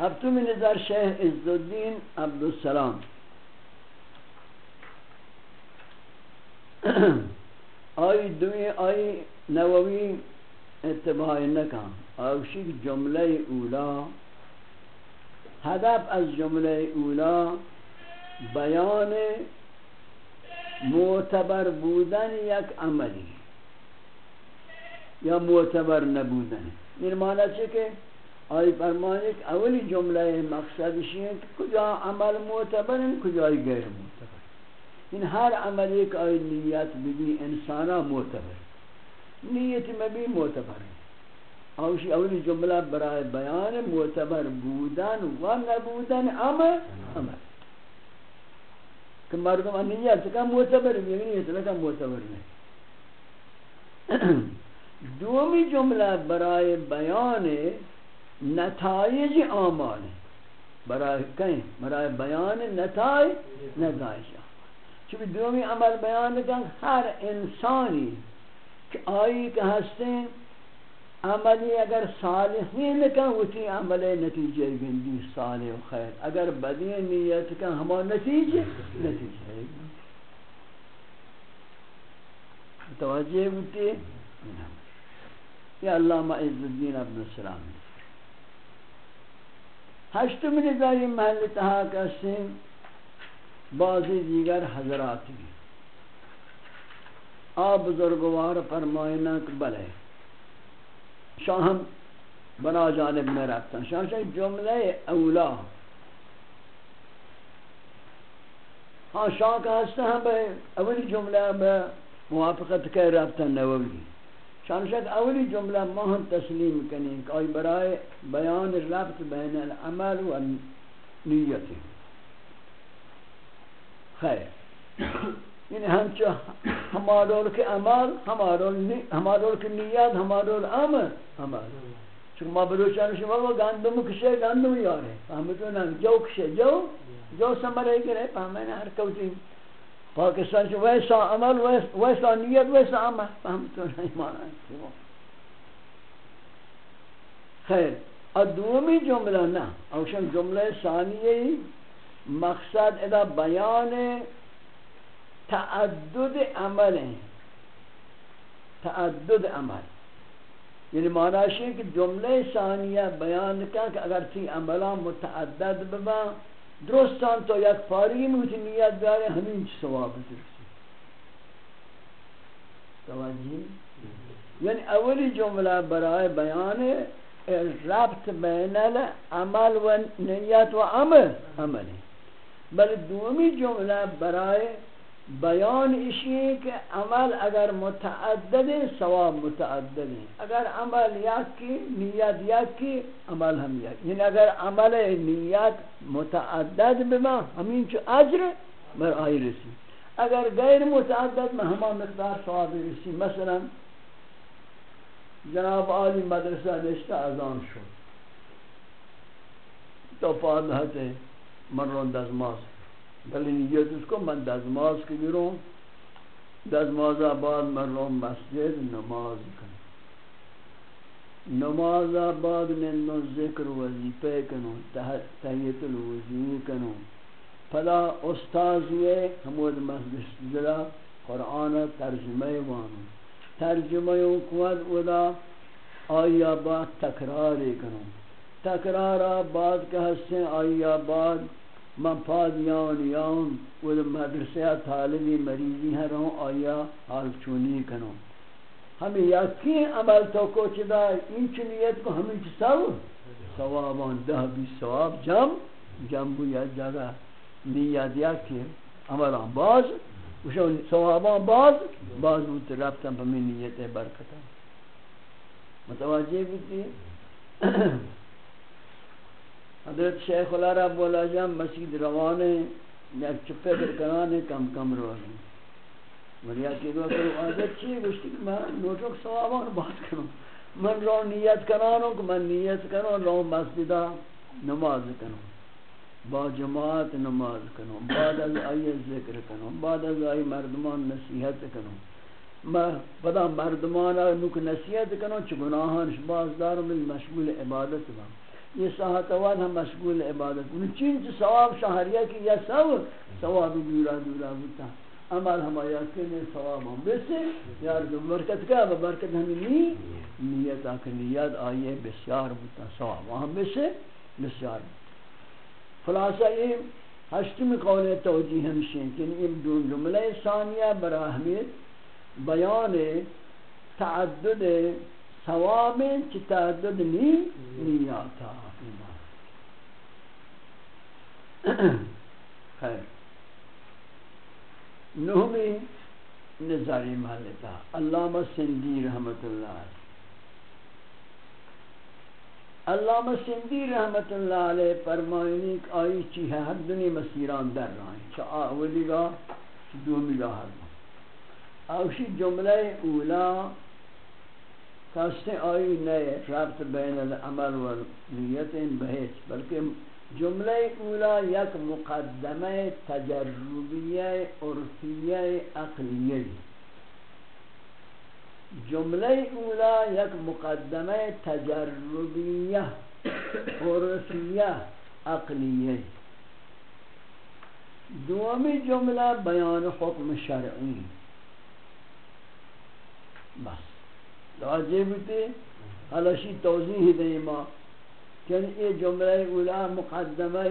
ہفتمی نظر شیخ عزالدین عبدالسلام آئی دوی آئی نووی اتباع نکن اوشی جمله اولا هدف از جمله اولا بیان معتبر بودن یک عملی یا معتبر نبودن. این معنی چه که؟ آئی فرمانی که اولی جمله مقصدشی ہے کہ کجا عمل معتبر ہے کجا غیر معتبر. این ہر عملی که آئی نیت بھی انسانا معتبر. نیت میں بھی معتبر. ہے اوشی اولی جملہ برای بیان معتبر بودن و نبودن عمل عمل کہ مردم نیت کا معتبر ہے نیت کا معتبر نہیں۔ دومی جملہ برائے بیان نتائج آمال برائے کہیں؟ برائے بیان نتائج نتائج چونکہ دومی عمل بیان کن ہر انسانی، کہ آئی کہ ہستیں عملی اگر صالح نہیں کن عمل نتیجہ گندی، صالح و خیر. اگر بدی نیت کن، ہما نتیجہ نتیجہ گندی توجہ ہوتی؟ یا علامہ عز الدین ابن السلام. ہشتم نظاری محل تہا کسی بعضی دیگر حضرات بھی آپ بزرگوار فرمائنا کہ بلے. شاہم بنا جانب میں رکھتا ہوں شاہ شاہ جملہ اولا۔ ہاں شاہ کا ہستا ہم بے اولی جملہ میں موافقت کر رابطہ نووی شان شاید اولی جملہ مہم تسلیم کنی کہ آئی برائے بیان ربط بین العمل و نیت۔ خیر۔ یعنی ہمچہ ہمارول کے عمل، ہمارول کے نیت، ہمارول عمل عمل چونکہ ما بلوچان شما وہ گندم کشے گندم یارے. فهمتو نا جو کشے، جو؟ جو سمرے گرے فهمنا ہر کوتی پاکستان چ ویسا عمل ویسا نیت، ویسا عمل. فهمتو نا ایمان خیر. ادومی جملہ نا اوشن جملہ ثانیه مقصد ادا بیان تعدد عمل ہیں۔ تعدد عمل۔ یعنی معنی ہے کہ جملہ ثانیہ بیان کا کہ اگر تی عملان متعدد بما درستان تو یک پاری موتی نیت بیارے ہمین چی ثواب درستی توجہ۔ یعنی اولی جملہ برائے بیان ربط بین العمل و نیت و عمل عمل بل دومی جملہ برائے بیان اشی کہ عمل اگر متعدد ثواب متعدد اگر عمل یک کی، نیت یک کی، عمل ہم یک یعنی اگر عمل نیت متعدد بما ہمین چو اجر بر آئی رسی۔ اگر غیر متعدد میں ہما مقدار ثواب رسی۔ مثلا جناب عالی مدرسہ نشتہ ازان شد۔ تو فادحت من رون دزماز بلی نیت اس کو من دزماز کی گروں دزماز آباد من رون مسجد نماز کن نماز آباد من دون ذکر وزیفے کنو تحییت الوزی کنو پدا استاز یہ حمود مسجد جلا قرآن ترجمہ وانو ترجمہ قوت ودا آیا بعد تکرار کنو تکرار بعد کہ ہستے آیا بعد من پادیان یاون و مدرسہ طالبی مریضی ہے رہوں آیا حال چونی کنو ہمیں یقین عمل تو کو چدا این چنیت کو ہمیں چساو ثوابان دہ بی ثواب جم جم بو یا جگہ نیت یکی عملان باز وشو ثوابان باز باز بود رفتن په من نیت برکت متوجه بودی؟ حضرت شیخ العرب والا جام مسجد روانے یک چپے در کرانے کم کم روزی وریا کی دو کرو عادت چی گوشتی کہ میں نوٹوک ثوابان بات کروں۔ من رو نیت کرانوں کہ من نیت کروں، رو مسجدہ نماز کروں۔ با جماعت نماز کنو بعد از آئی ذکر کنو بعد از آئی مردمان نصیحت کنو بدا مردمان نوک نصیحت کنو چھ گناہان شباز دارم مشغول عبادت با یہ ساحت واد ہم مشغول عبادت ان چین چھ ثواب شہریہ کی یا سو ثواب دورا دورا بتا عمل ہم آیات کے ثواب ہم بسے یار دو برکت کا برکت ہمیں نی نیت آکر نیت آئیے بسیار بتا ثواب ہم بسے بسیار بتا خلاصہ یہ ہشتم قول توجیہ ہمشین کہ ان دون جملہ ثانیہ براہمیت بیان تعدد ثواب چی تعدد نی نیاتا خیر نہمی نظاری محلتا علامہ سندی رحمت اللہ علیہ علامہ سندی رحمت اللہ علیہ فرمائنی کہ آئی چی ہے ہر دنی مسیران در رہا چا آولی گا دومی گا ہر اوشی جملہ اولا کاستے آئی نئے ربط بین العمل والنیت بہیچ بلکہ جملہ اولا یک مقدمہ تجربیہ عرفیہ عقلیہ۔ جملہ اولا یک مقدمہ تجربیہ عرفیہ عقلیہ۔ دومی جملہ بیان حکم شرعی۔ بس۔ واجب تھی حلشی توضیح دیں ما. کہ یہ جملہ اولا مقدمہ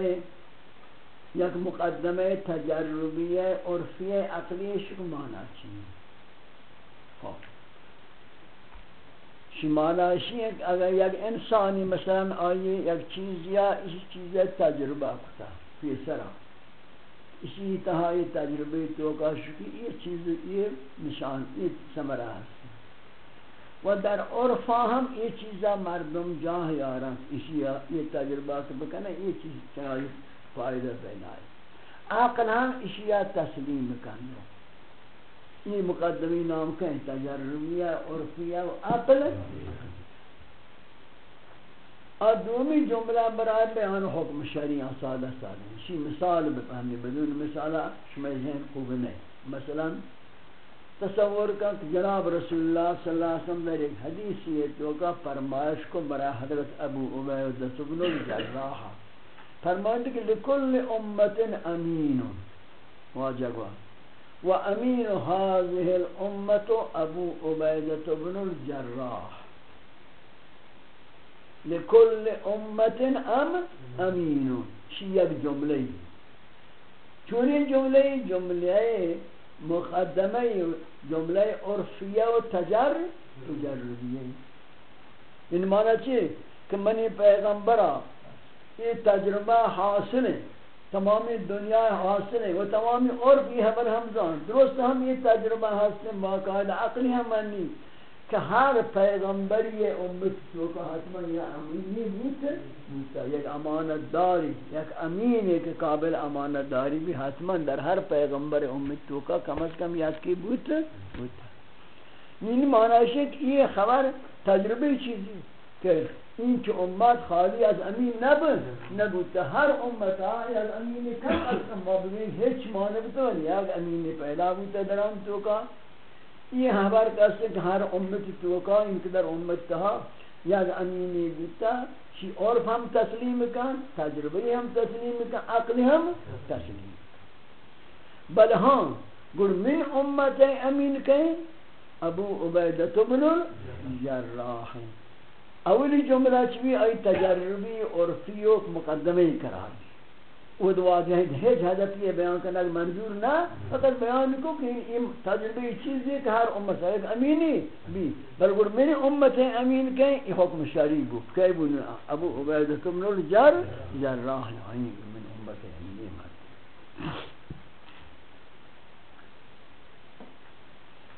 یک مقدمہ تجربیہ عرفیہ عقلی شکو مانا چیئے خوب شی شیئے اگر یک انسانی مثلا آئی یک چیز یا اس چیز تجربہ کتا، پیسرہ. اسی تہائی تجربے تو کا شکی یہ چیز، یہ نشان، یہ سمرہ ہے و در عرفا ہم یہ چیزا مردم جاہ یارن. اسی یہ تجربات بکنے یہ چیز چنائی فائدہ بینائی عقل ہم اشیاء تسلیم کرنے یہ مقدمی نام کہیں تجربیہ عرفیہ و عقل. اور دومی جملہ برای بیان حکم شریعہ سادہ سادہ اسی مثال بفہمی بدون مثالہ شمی ذہن خوب نہیں مثلا تصور کا کہ جناب رسول اللہ صلی اللہ علیہ وسلم در ایک حدیث یہ تو کا فرمائش کو برا حضرت ابو عبیدہ بن الجراح فرمائند کہ لکل امت امین۔ واجب و امین هذه الامه ابو عبیدہ بن الجراح۔ لكل امه ام امین۔ شیء جملے۔ چونی جملے جملے مقدمه جمله عرفیه و تجر تجربیه این معنی چی؟ که منی پیغمبرا یہ تجربہ حاصل ہے تمامی دنیا حاصل ہے وہ تمامی عرف یہ حبر حمزان درست ہم یہ تجربہ حاصل ہیں باقاعدہ عقلی ہم منی کہ ہر پیغمبری امت تو کا حتما یا امینی بوتا بوتا یک امانت داری یک امین ایک قابل امانت داری بھی حتما در ہر پیغمبر امت تو کا کم از کم یاد کی بوتا بوتا یعنی معنی ہے کہ یہ خبر تجربی چیزی کہ این که امت خالی از امین نبود نبود هر امت های از امین کم از ما ببین هیچ مانه بتون یک امین پیدا بود در آن تو کا یہ خبر کہتے کہ ہر امت توقع ان کے در امت تہا یا امینی بیتا شی اور ہم تسلیم کن تجربی ہم تسلیم کن عقلی ہم تسلیم بل ہاں گر من امت امین کہیں، ابو عبیدت بن الجراح اولی جملہ چوی، ای تجربی عرفی و مقدمه قرار دی۔ وہ دعا جو ہے ہیچ حدث یہ بیان کرنا منظور نہ، فقط بیان کو کہ یہ تجربی چیز ہے کہ ہر امت ہے امینی بھی۔ بلکہ میری امت ہے امین کہیں، یہ حکم شریع بو کہ بو ابو عبیدہ بن الجر جراح عین من امت ہے امینی مات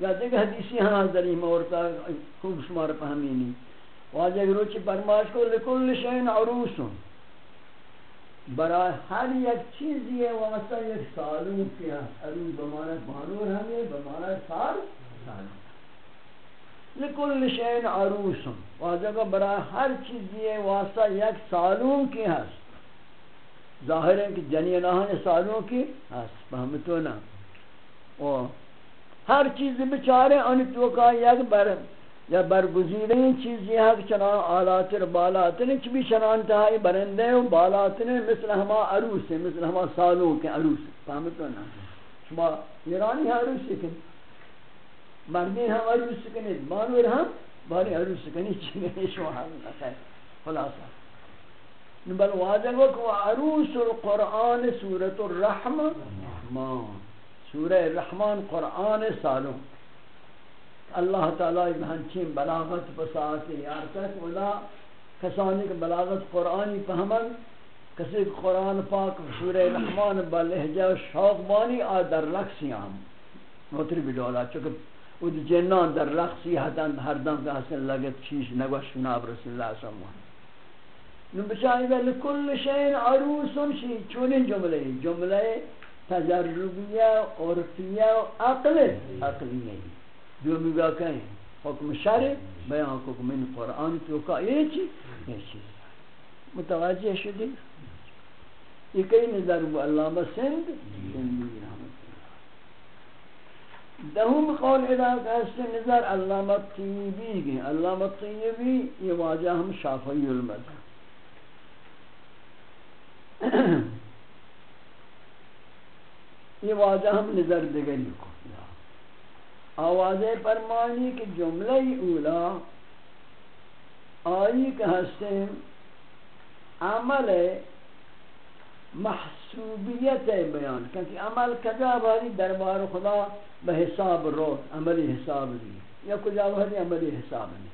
یا دیکھ حدیثی ہاں ذریعہ مورتا خوب شمار فہمینی واجہ روچی برماش کو لکل شین عروسن۔ برای ہر یک چیزی ہے واسطہ یک سالوں کیا ارون بمانا بانور ہمیں بمانا سال سالوں لکل شین عروسم واجہ برای ہر چیزی ہے واسطہ یک سالوں کی ہست ظاہر ہے کہ جنی جنینہان سالوں کی ہست فہمتو نا ہر چیز بچارے ان تو کا یک بر یا برگزیدہ این چیزی ہے کہ چنان آلاتر بالاتر چی بھی چنان تہائی برندے و بالاتر مثل ہما عروس ہے مثل ہما سالوں کے عروس فهمتو نا شما ایرانی عروس کن مردین ہم عروس کنید بانور ہم باری عروس کنید چیزی شما حال نخیر خلاصا بل واضح وقت عروس القرآن سورة الرحمن۔ سورة الرحمن قرآن سالوں اللہ تعالی بہنچین بلاغت بساعت یارتک ولا کسانی کے بلاغت قرآنی فہمن کسی قرآن پاک، سورہ رحمان بلہجہ شوق بانی آ در رقصی آم نوتری بدولا چونکہ ود جنان در رقصی حتن ہر دم کا حسن لگت چیز نگوش ناب رسول اللہ صلی اللہ علیہ وسلم۔ نو بچائی بل کل شین عروسن شی، چونین جملے جملے تجربیہ، عرفیہ عقل عقلی نہیں جو مگا کہیں حکم شرع، بیان کو من قرآن تو کا یہ چیز یہ چیز۔ متوجہ شدی یہ کئی نظر وہ علامہ سند سندی رحمت دہم قول ادا کا اس نظر علامہ طیبی گئے۔ علامہ طیبی، یہ واجہ ہم شافعی المذہب یہ واجہ ہم نظر دگری کو۔ آواز فرمانی کہ جملہ اولا، آئی کہ ہستیں عمل محسوبیت بیان۔ کیونکہ عمل کجا باری دربار خدا بحساب رو عملی حساب دی یا کجا باری عملی حساب نہیں۔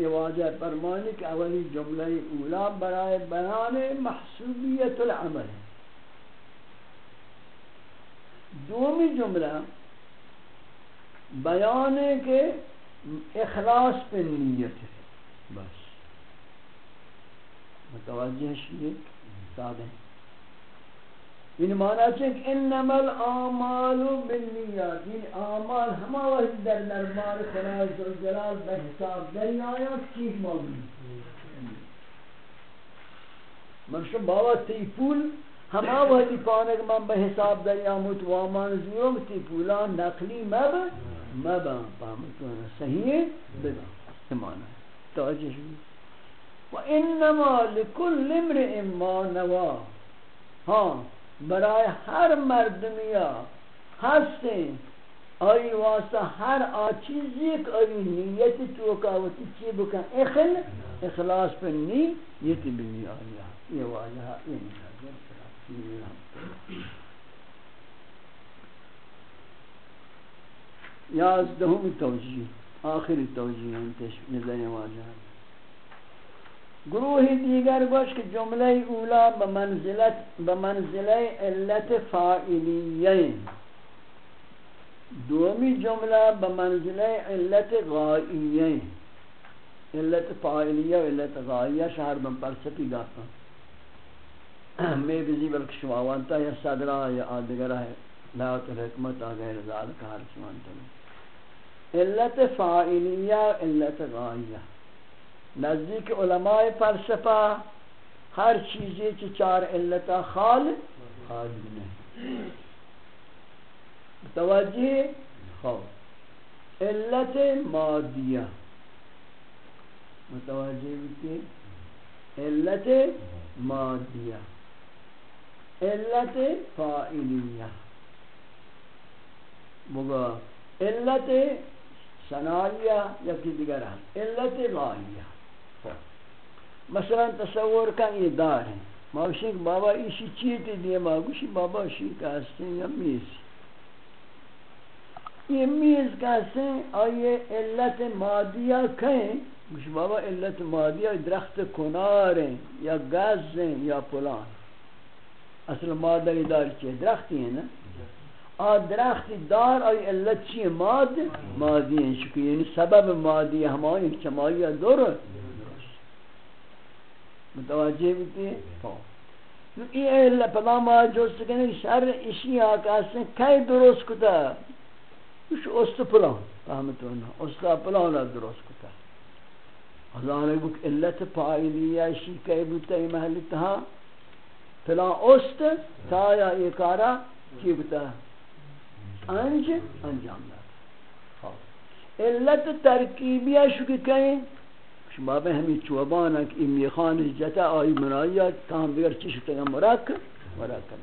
یہ واضح فرمانی کہ اولی جملہ اولا، برائے بیان محسوبیت العمل۔ دومی جملہ بیان کے اخلاص پہ نیت ہے، بس۔ متوجہ شیئے سادہ ان معنی ہے کہ انما الاعمال بالنیات یہ اعمال ہما وقت در دربار خدا جلال بحساب در آیا چیز موجود منشو بابا تی پول ہما وقت پانک من بحساب در آموت وامان زیوم، تی پولا نقلی مب مبا پامتونا صحیح بدا ایمانا توجہ شوید وانما لكل امرئ ما نوا۔ ہاں برائے ہر مردمیا ہستیں آئی واسطہ ہر آ آچیزی ایک آئی نیت توکا وتی چی بکن اخل، اخلاص پر نیت بنی آیا۔ یہ واجہ یہ نظر یازدہم توجیہ آخری توجیہ انتش نظر واجہ گروہ دیگر گوش کہ جملہ اولا بمنزلت بمنزلہ علت فائلیین دومی جملہ بمنزلہ علت غائیین علت فائلیہ و علت غائیہ شہر بن پرسپی گاتا میں بزی بلک شواوانتا یا صدرہ یا آدگرہ ہے لات الحکمت آگئے رضال کا حال شوانتا علت فائلیہ علت غائیہ۔ نزدیک علماء فلسفہ ہر چیزی چی چار علتا خال خال نہیں۔ توجہ خوف علت مادیہ۔ متوجہ بیتی علت مادیہ۔ علت فائلیہ بگا علت سنائیہ یا کی دیگر ہے؟ علت غائیہ مثلا تصور کن یہ دار ہیں۔ ماوشی کہ بابا ایشی چیتی دیئے ماوشی بابا شی کہستے ہیں یا میز؟ یہ میز کہستے ہیں۔ آئیے علت مادیہ کہیں۔ مش بابا، علت مادیہ درخت کنار ہیں، یا گاز ہیں، یا پلان۔ اصل مادہ دار چیئے درختی ہیں نا؟ آ درخت دار آئی علت چیئے ماد، مادی ہیں شکر یعنی سبب مادی ہمائی چمائی دور. متوجہ بیتی ہے یہ اللہ پدا ما جو سکنے شر اشی آقا سے کئی درست کتا اس است پلان. فهمتونا است پلان درست کتا اللہ نے بک علت پائلیہ اشی کئی بوتا ای محلی پلان است تایا یہ کارا کی بتا انج انجام دار علت ترکیبیہ شکی کہیں؟ شما به همین چوبان که این میخان جتا آئی منایت کام بگر چی شکتا مرکب مرکب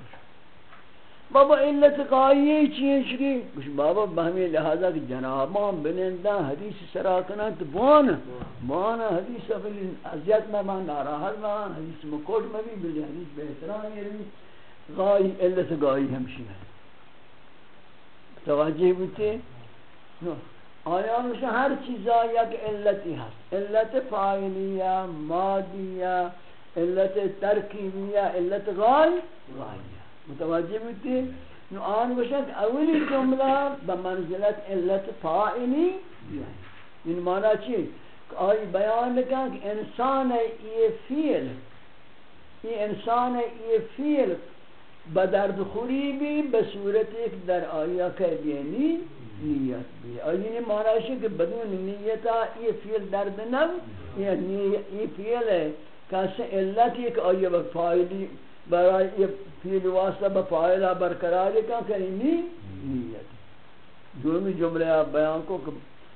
بابا علت قائیه چیئے شکی کچھ بابا بہمی لہذا کہ جنابان بلندہ حدیث سراکنان تو بانا بانا حدیث بلی عذیت میں بان ناراحت بان حدیث مکوٹ بھی بلی حدیث بہتران بھی غائی علت قائی ہمشی ہے توجه بودی؟ آیا میشه هر چیزا یک علتی هست علت فاعلیه مادیه علت ترکیبیه علت غایه متوجه بودی؟ نو آن باشد اولی جمله به منزلت علت فاعلی این مانا چی؟ آئی بیان کن کہ انسان یہ فیل یہ انسان یہ فیل بدرد خوری بھی بصورت ایک در آیا کہ یعنی نیت بھی۔ آئینی معنی ہے کہ بدون نیتا یہ فیل درد نو یہ فیل ہے کہ علت ایک آیا بفائلی برای یہ فیل واسطہ بفائلہ برقرار ہے کہ یعنی نیت۔ دومی جملے آپ بیان کو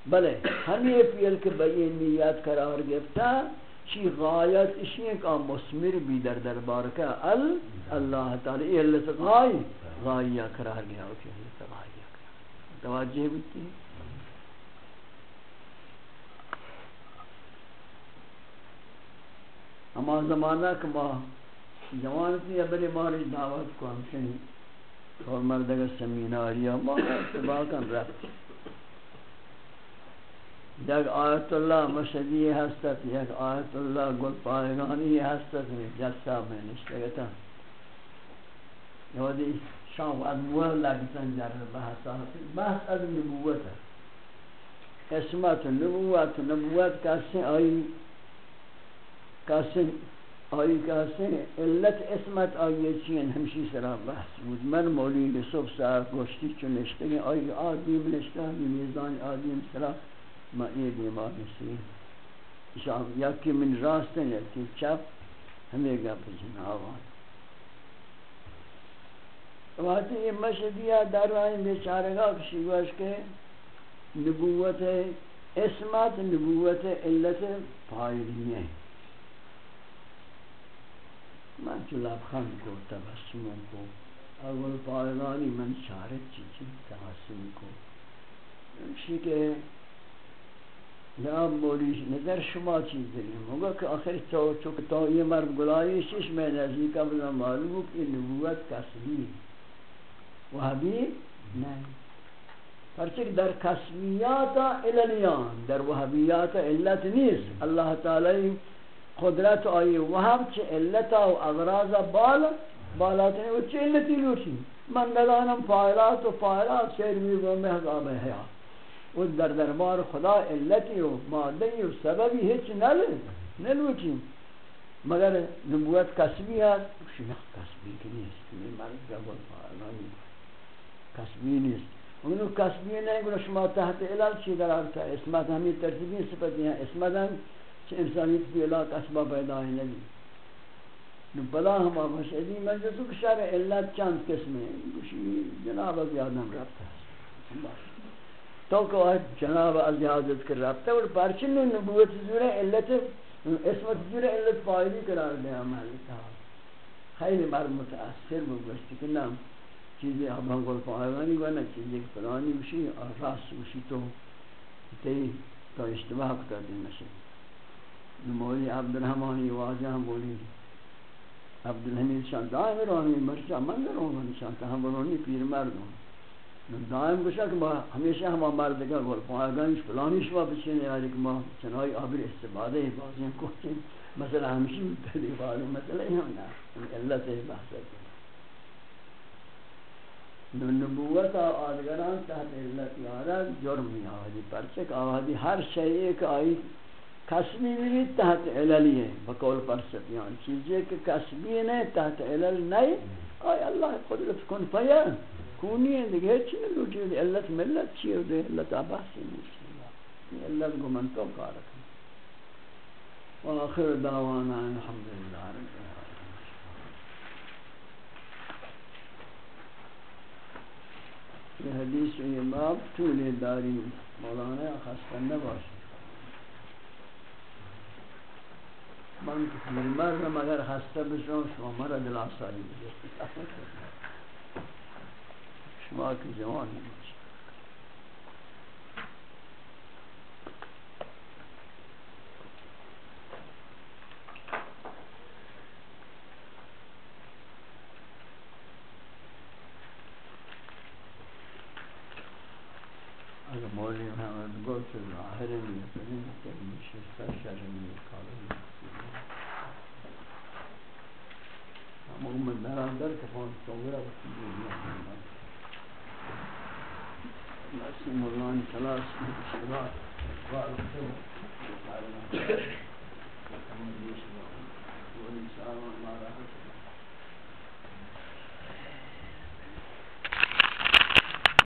بلے، ہم یہ فیل کے بئی نیت قرار گفتا چی غایت اشی ایک آم مسمر بھی در دربار کا ال اللہ تعالی یہ اللہ سے غای غایہ قرار گیا اوکی اللہ سے غایہ قرار توجہ بیتی اما زمانہ کہ ما جوانتی ابری ماری دعوت کو ہم سے اور مردگا سمیناریا ما اتباقا رفت یک آیت اللہ مشدی ہستت یک آیت اللہ گل پائگانی ہستت میں جلسہ میں نشتگتا یہودی شام از موہ لگتن جر بحثا بحث از نبوت اسمت نبوت نبوت کسی آئی کسی آئی کسی علت اسمت آئی چین ہمشی سرا بحث بود. من مولی صبح ساعت گوشتی چون نشتگی آئی آدیم نشتگی میزان آدیم سرا ما یہ بیمار سی شام یا کہ من راست ہے کہ چپ ہمیں گا پر جناوان واتی یہ مشدیہ در رائیں بیچارے گا کشی گوش کے نبوت اسمت، نبوت علت فائلی ہے من چلاب خان کو تبسموں کو اول پائلانی من چارت چیزی تبسم کو اسی کہ یا مولی نظر شما چیز داریم مگا کہ آخر تو چونکہ تو یہ مرد گلائی شش میں نزدیک بنا معلوم کہ نبوت کسبی وحبی نہیں پرچک در کسبیات عللیان در وحبیات علت نیست اللہ تعالی قدرت آئی وحب چه علتا و اغراض بالا بالات ہیں وہ چه علتی لوٹی من ندانم فائلات و فائلات شیر میں وہ محضاب حیات و در دربار خدا علتی و مادهی و سببی هیچ نل نلوچیم. مگر نبوت کسبی هست. شیخ کسبی که نیست. این مرد جبال فعلانی کسبی نیست. اونو کسبی نہیں گونا شما تحت علال چی در آرتا اسمت ہمیں ترتیبی صفتی ہیں اسمت ہم چی انسانیت بھی علال کسبہ پیدا ہے نبی. نو بلا ہم آبا شہدی مجلسو کشار علت چند قسم ہیں جناب از یادم رفتا ہے تو کہ جناب از حاضر کر رابطہ اور پرچن نبوت زورہ علت اسمت زورہ علت فائدی قرار دیا عملی تھا خیلی مرد متاثر بگوشتی کہ نام، چیزیں اب ہم گل فائدانی گونا چیزیں فلانی بشی اور راست بشی تو تی تو اشتباہ کتا دی مشی مولی عبدالرحمانی واضح ہم بولی، عبدالحمید شان دائم رونی مرچا من رونی شان تا ہم رونی پیر مردوں دائم گوشا کہ ہمیشہ ہم مرد کا گل پاگانش فلانی شوا بچنے یاری یعنی کہ ما چنائی آبر استفادہ ہی بازیں کوچیں مثلا ہمشی متحدی فارو مثلا ہی ہم نا اللہ سے بحث ہے نبوت آدگران تحت اللہ تیارا جرم ہی آوازی پرچک آوازی ہر شئی ایک آئی کسبی بھی تحت عللی ہے بقول پرسکیان چیزیں کہ کسبی نہیں تحت علل نہیں آئی اللہ قدرت کن فیان کونی ہے دیگه چی نلوٹی ہے علت ملت چی ہے دے علت آباسی نیسی ہے علت کو من تو کارکن وآخر دعوانا الحمدللہ رب العالمين یہ حدیث یہ باب طول داری مولانا خستہ نباش من مرم اگر خسته بشم شما مرا دل آسانی بجید شما کی جوان ہیں اگر مولی محمد گوت ظاہر میں فرین کہ مشرفہ شرمی قابل ہم امت دران در کفان صورہ وقتی دنیا الله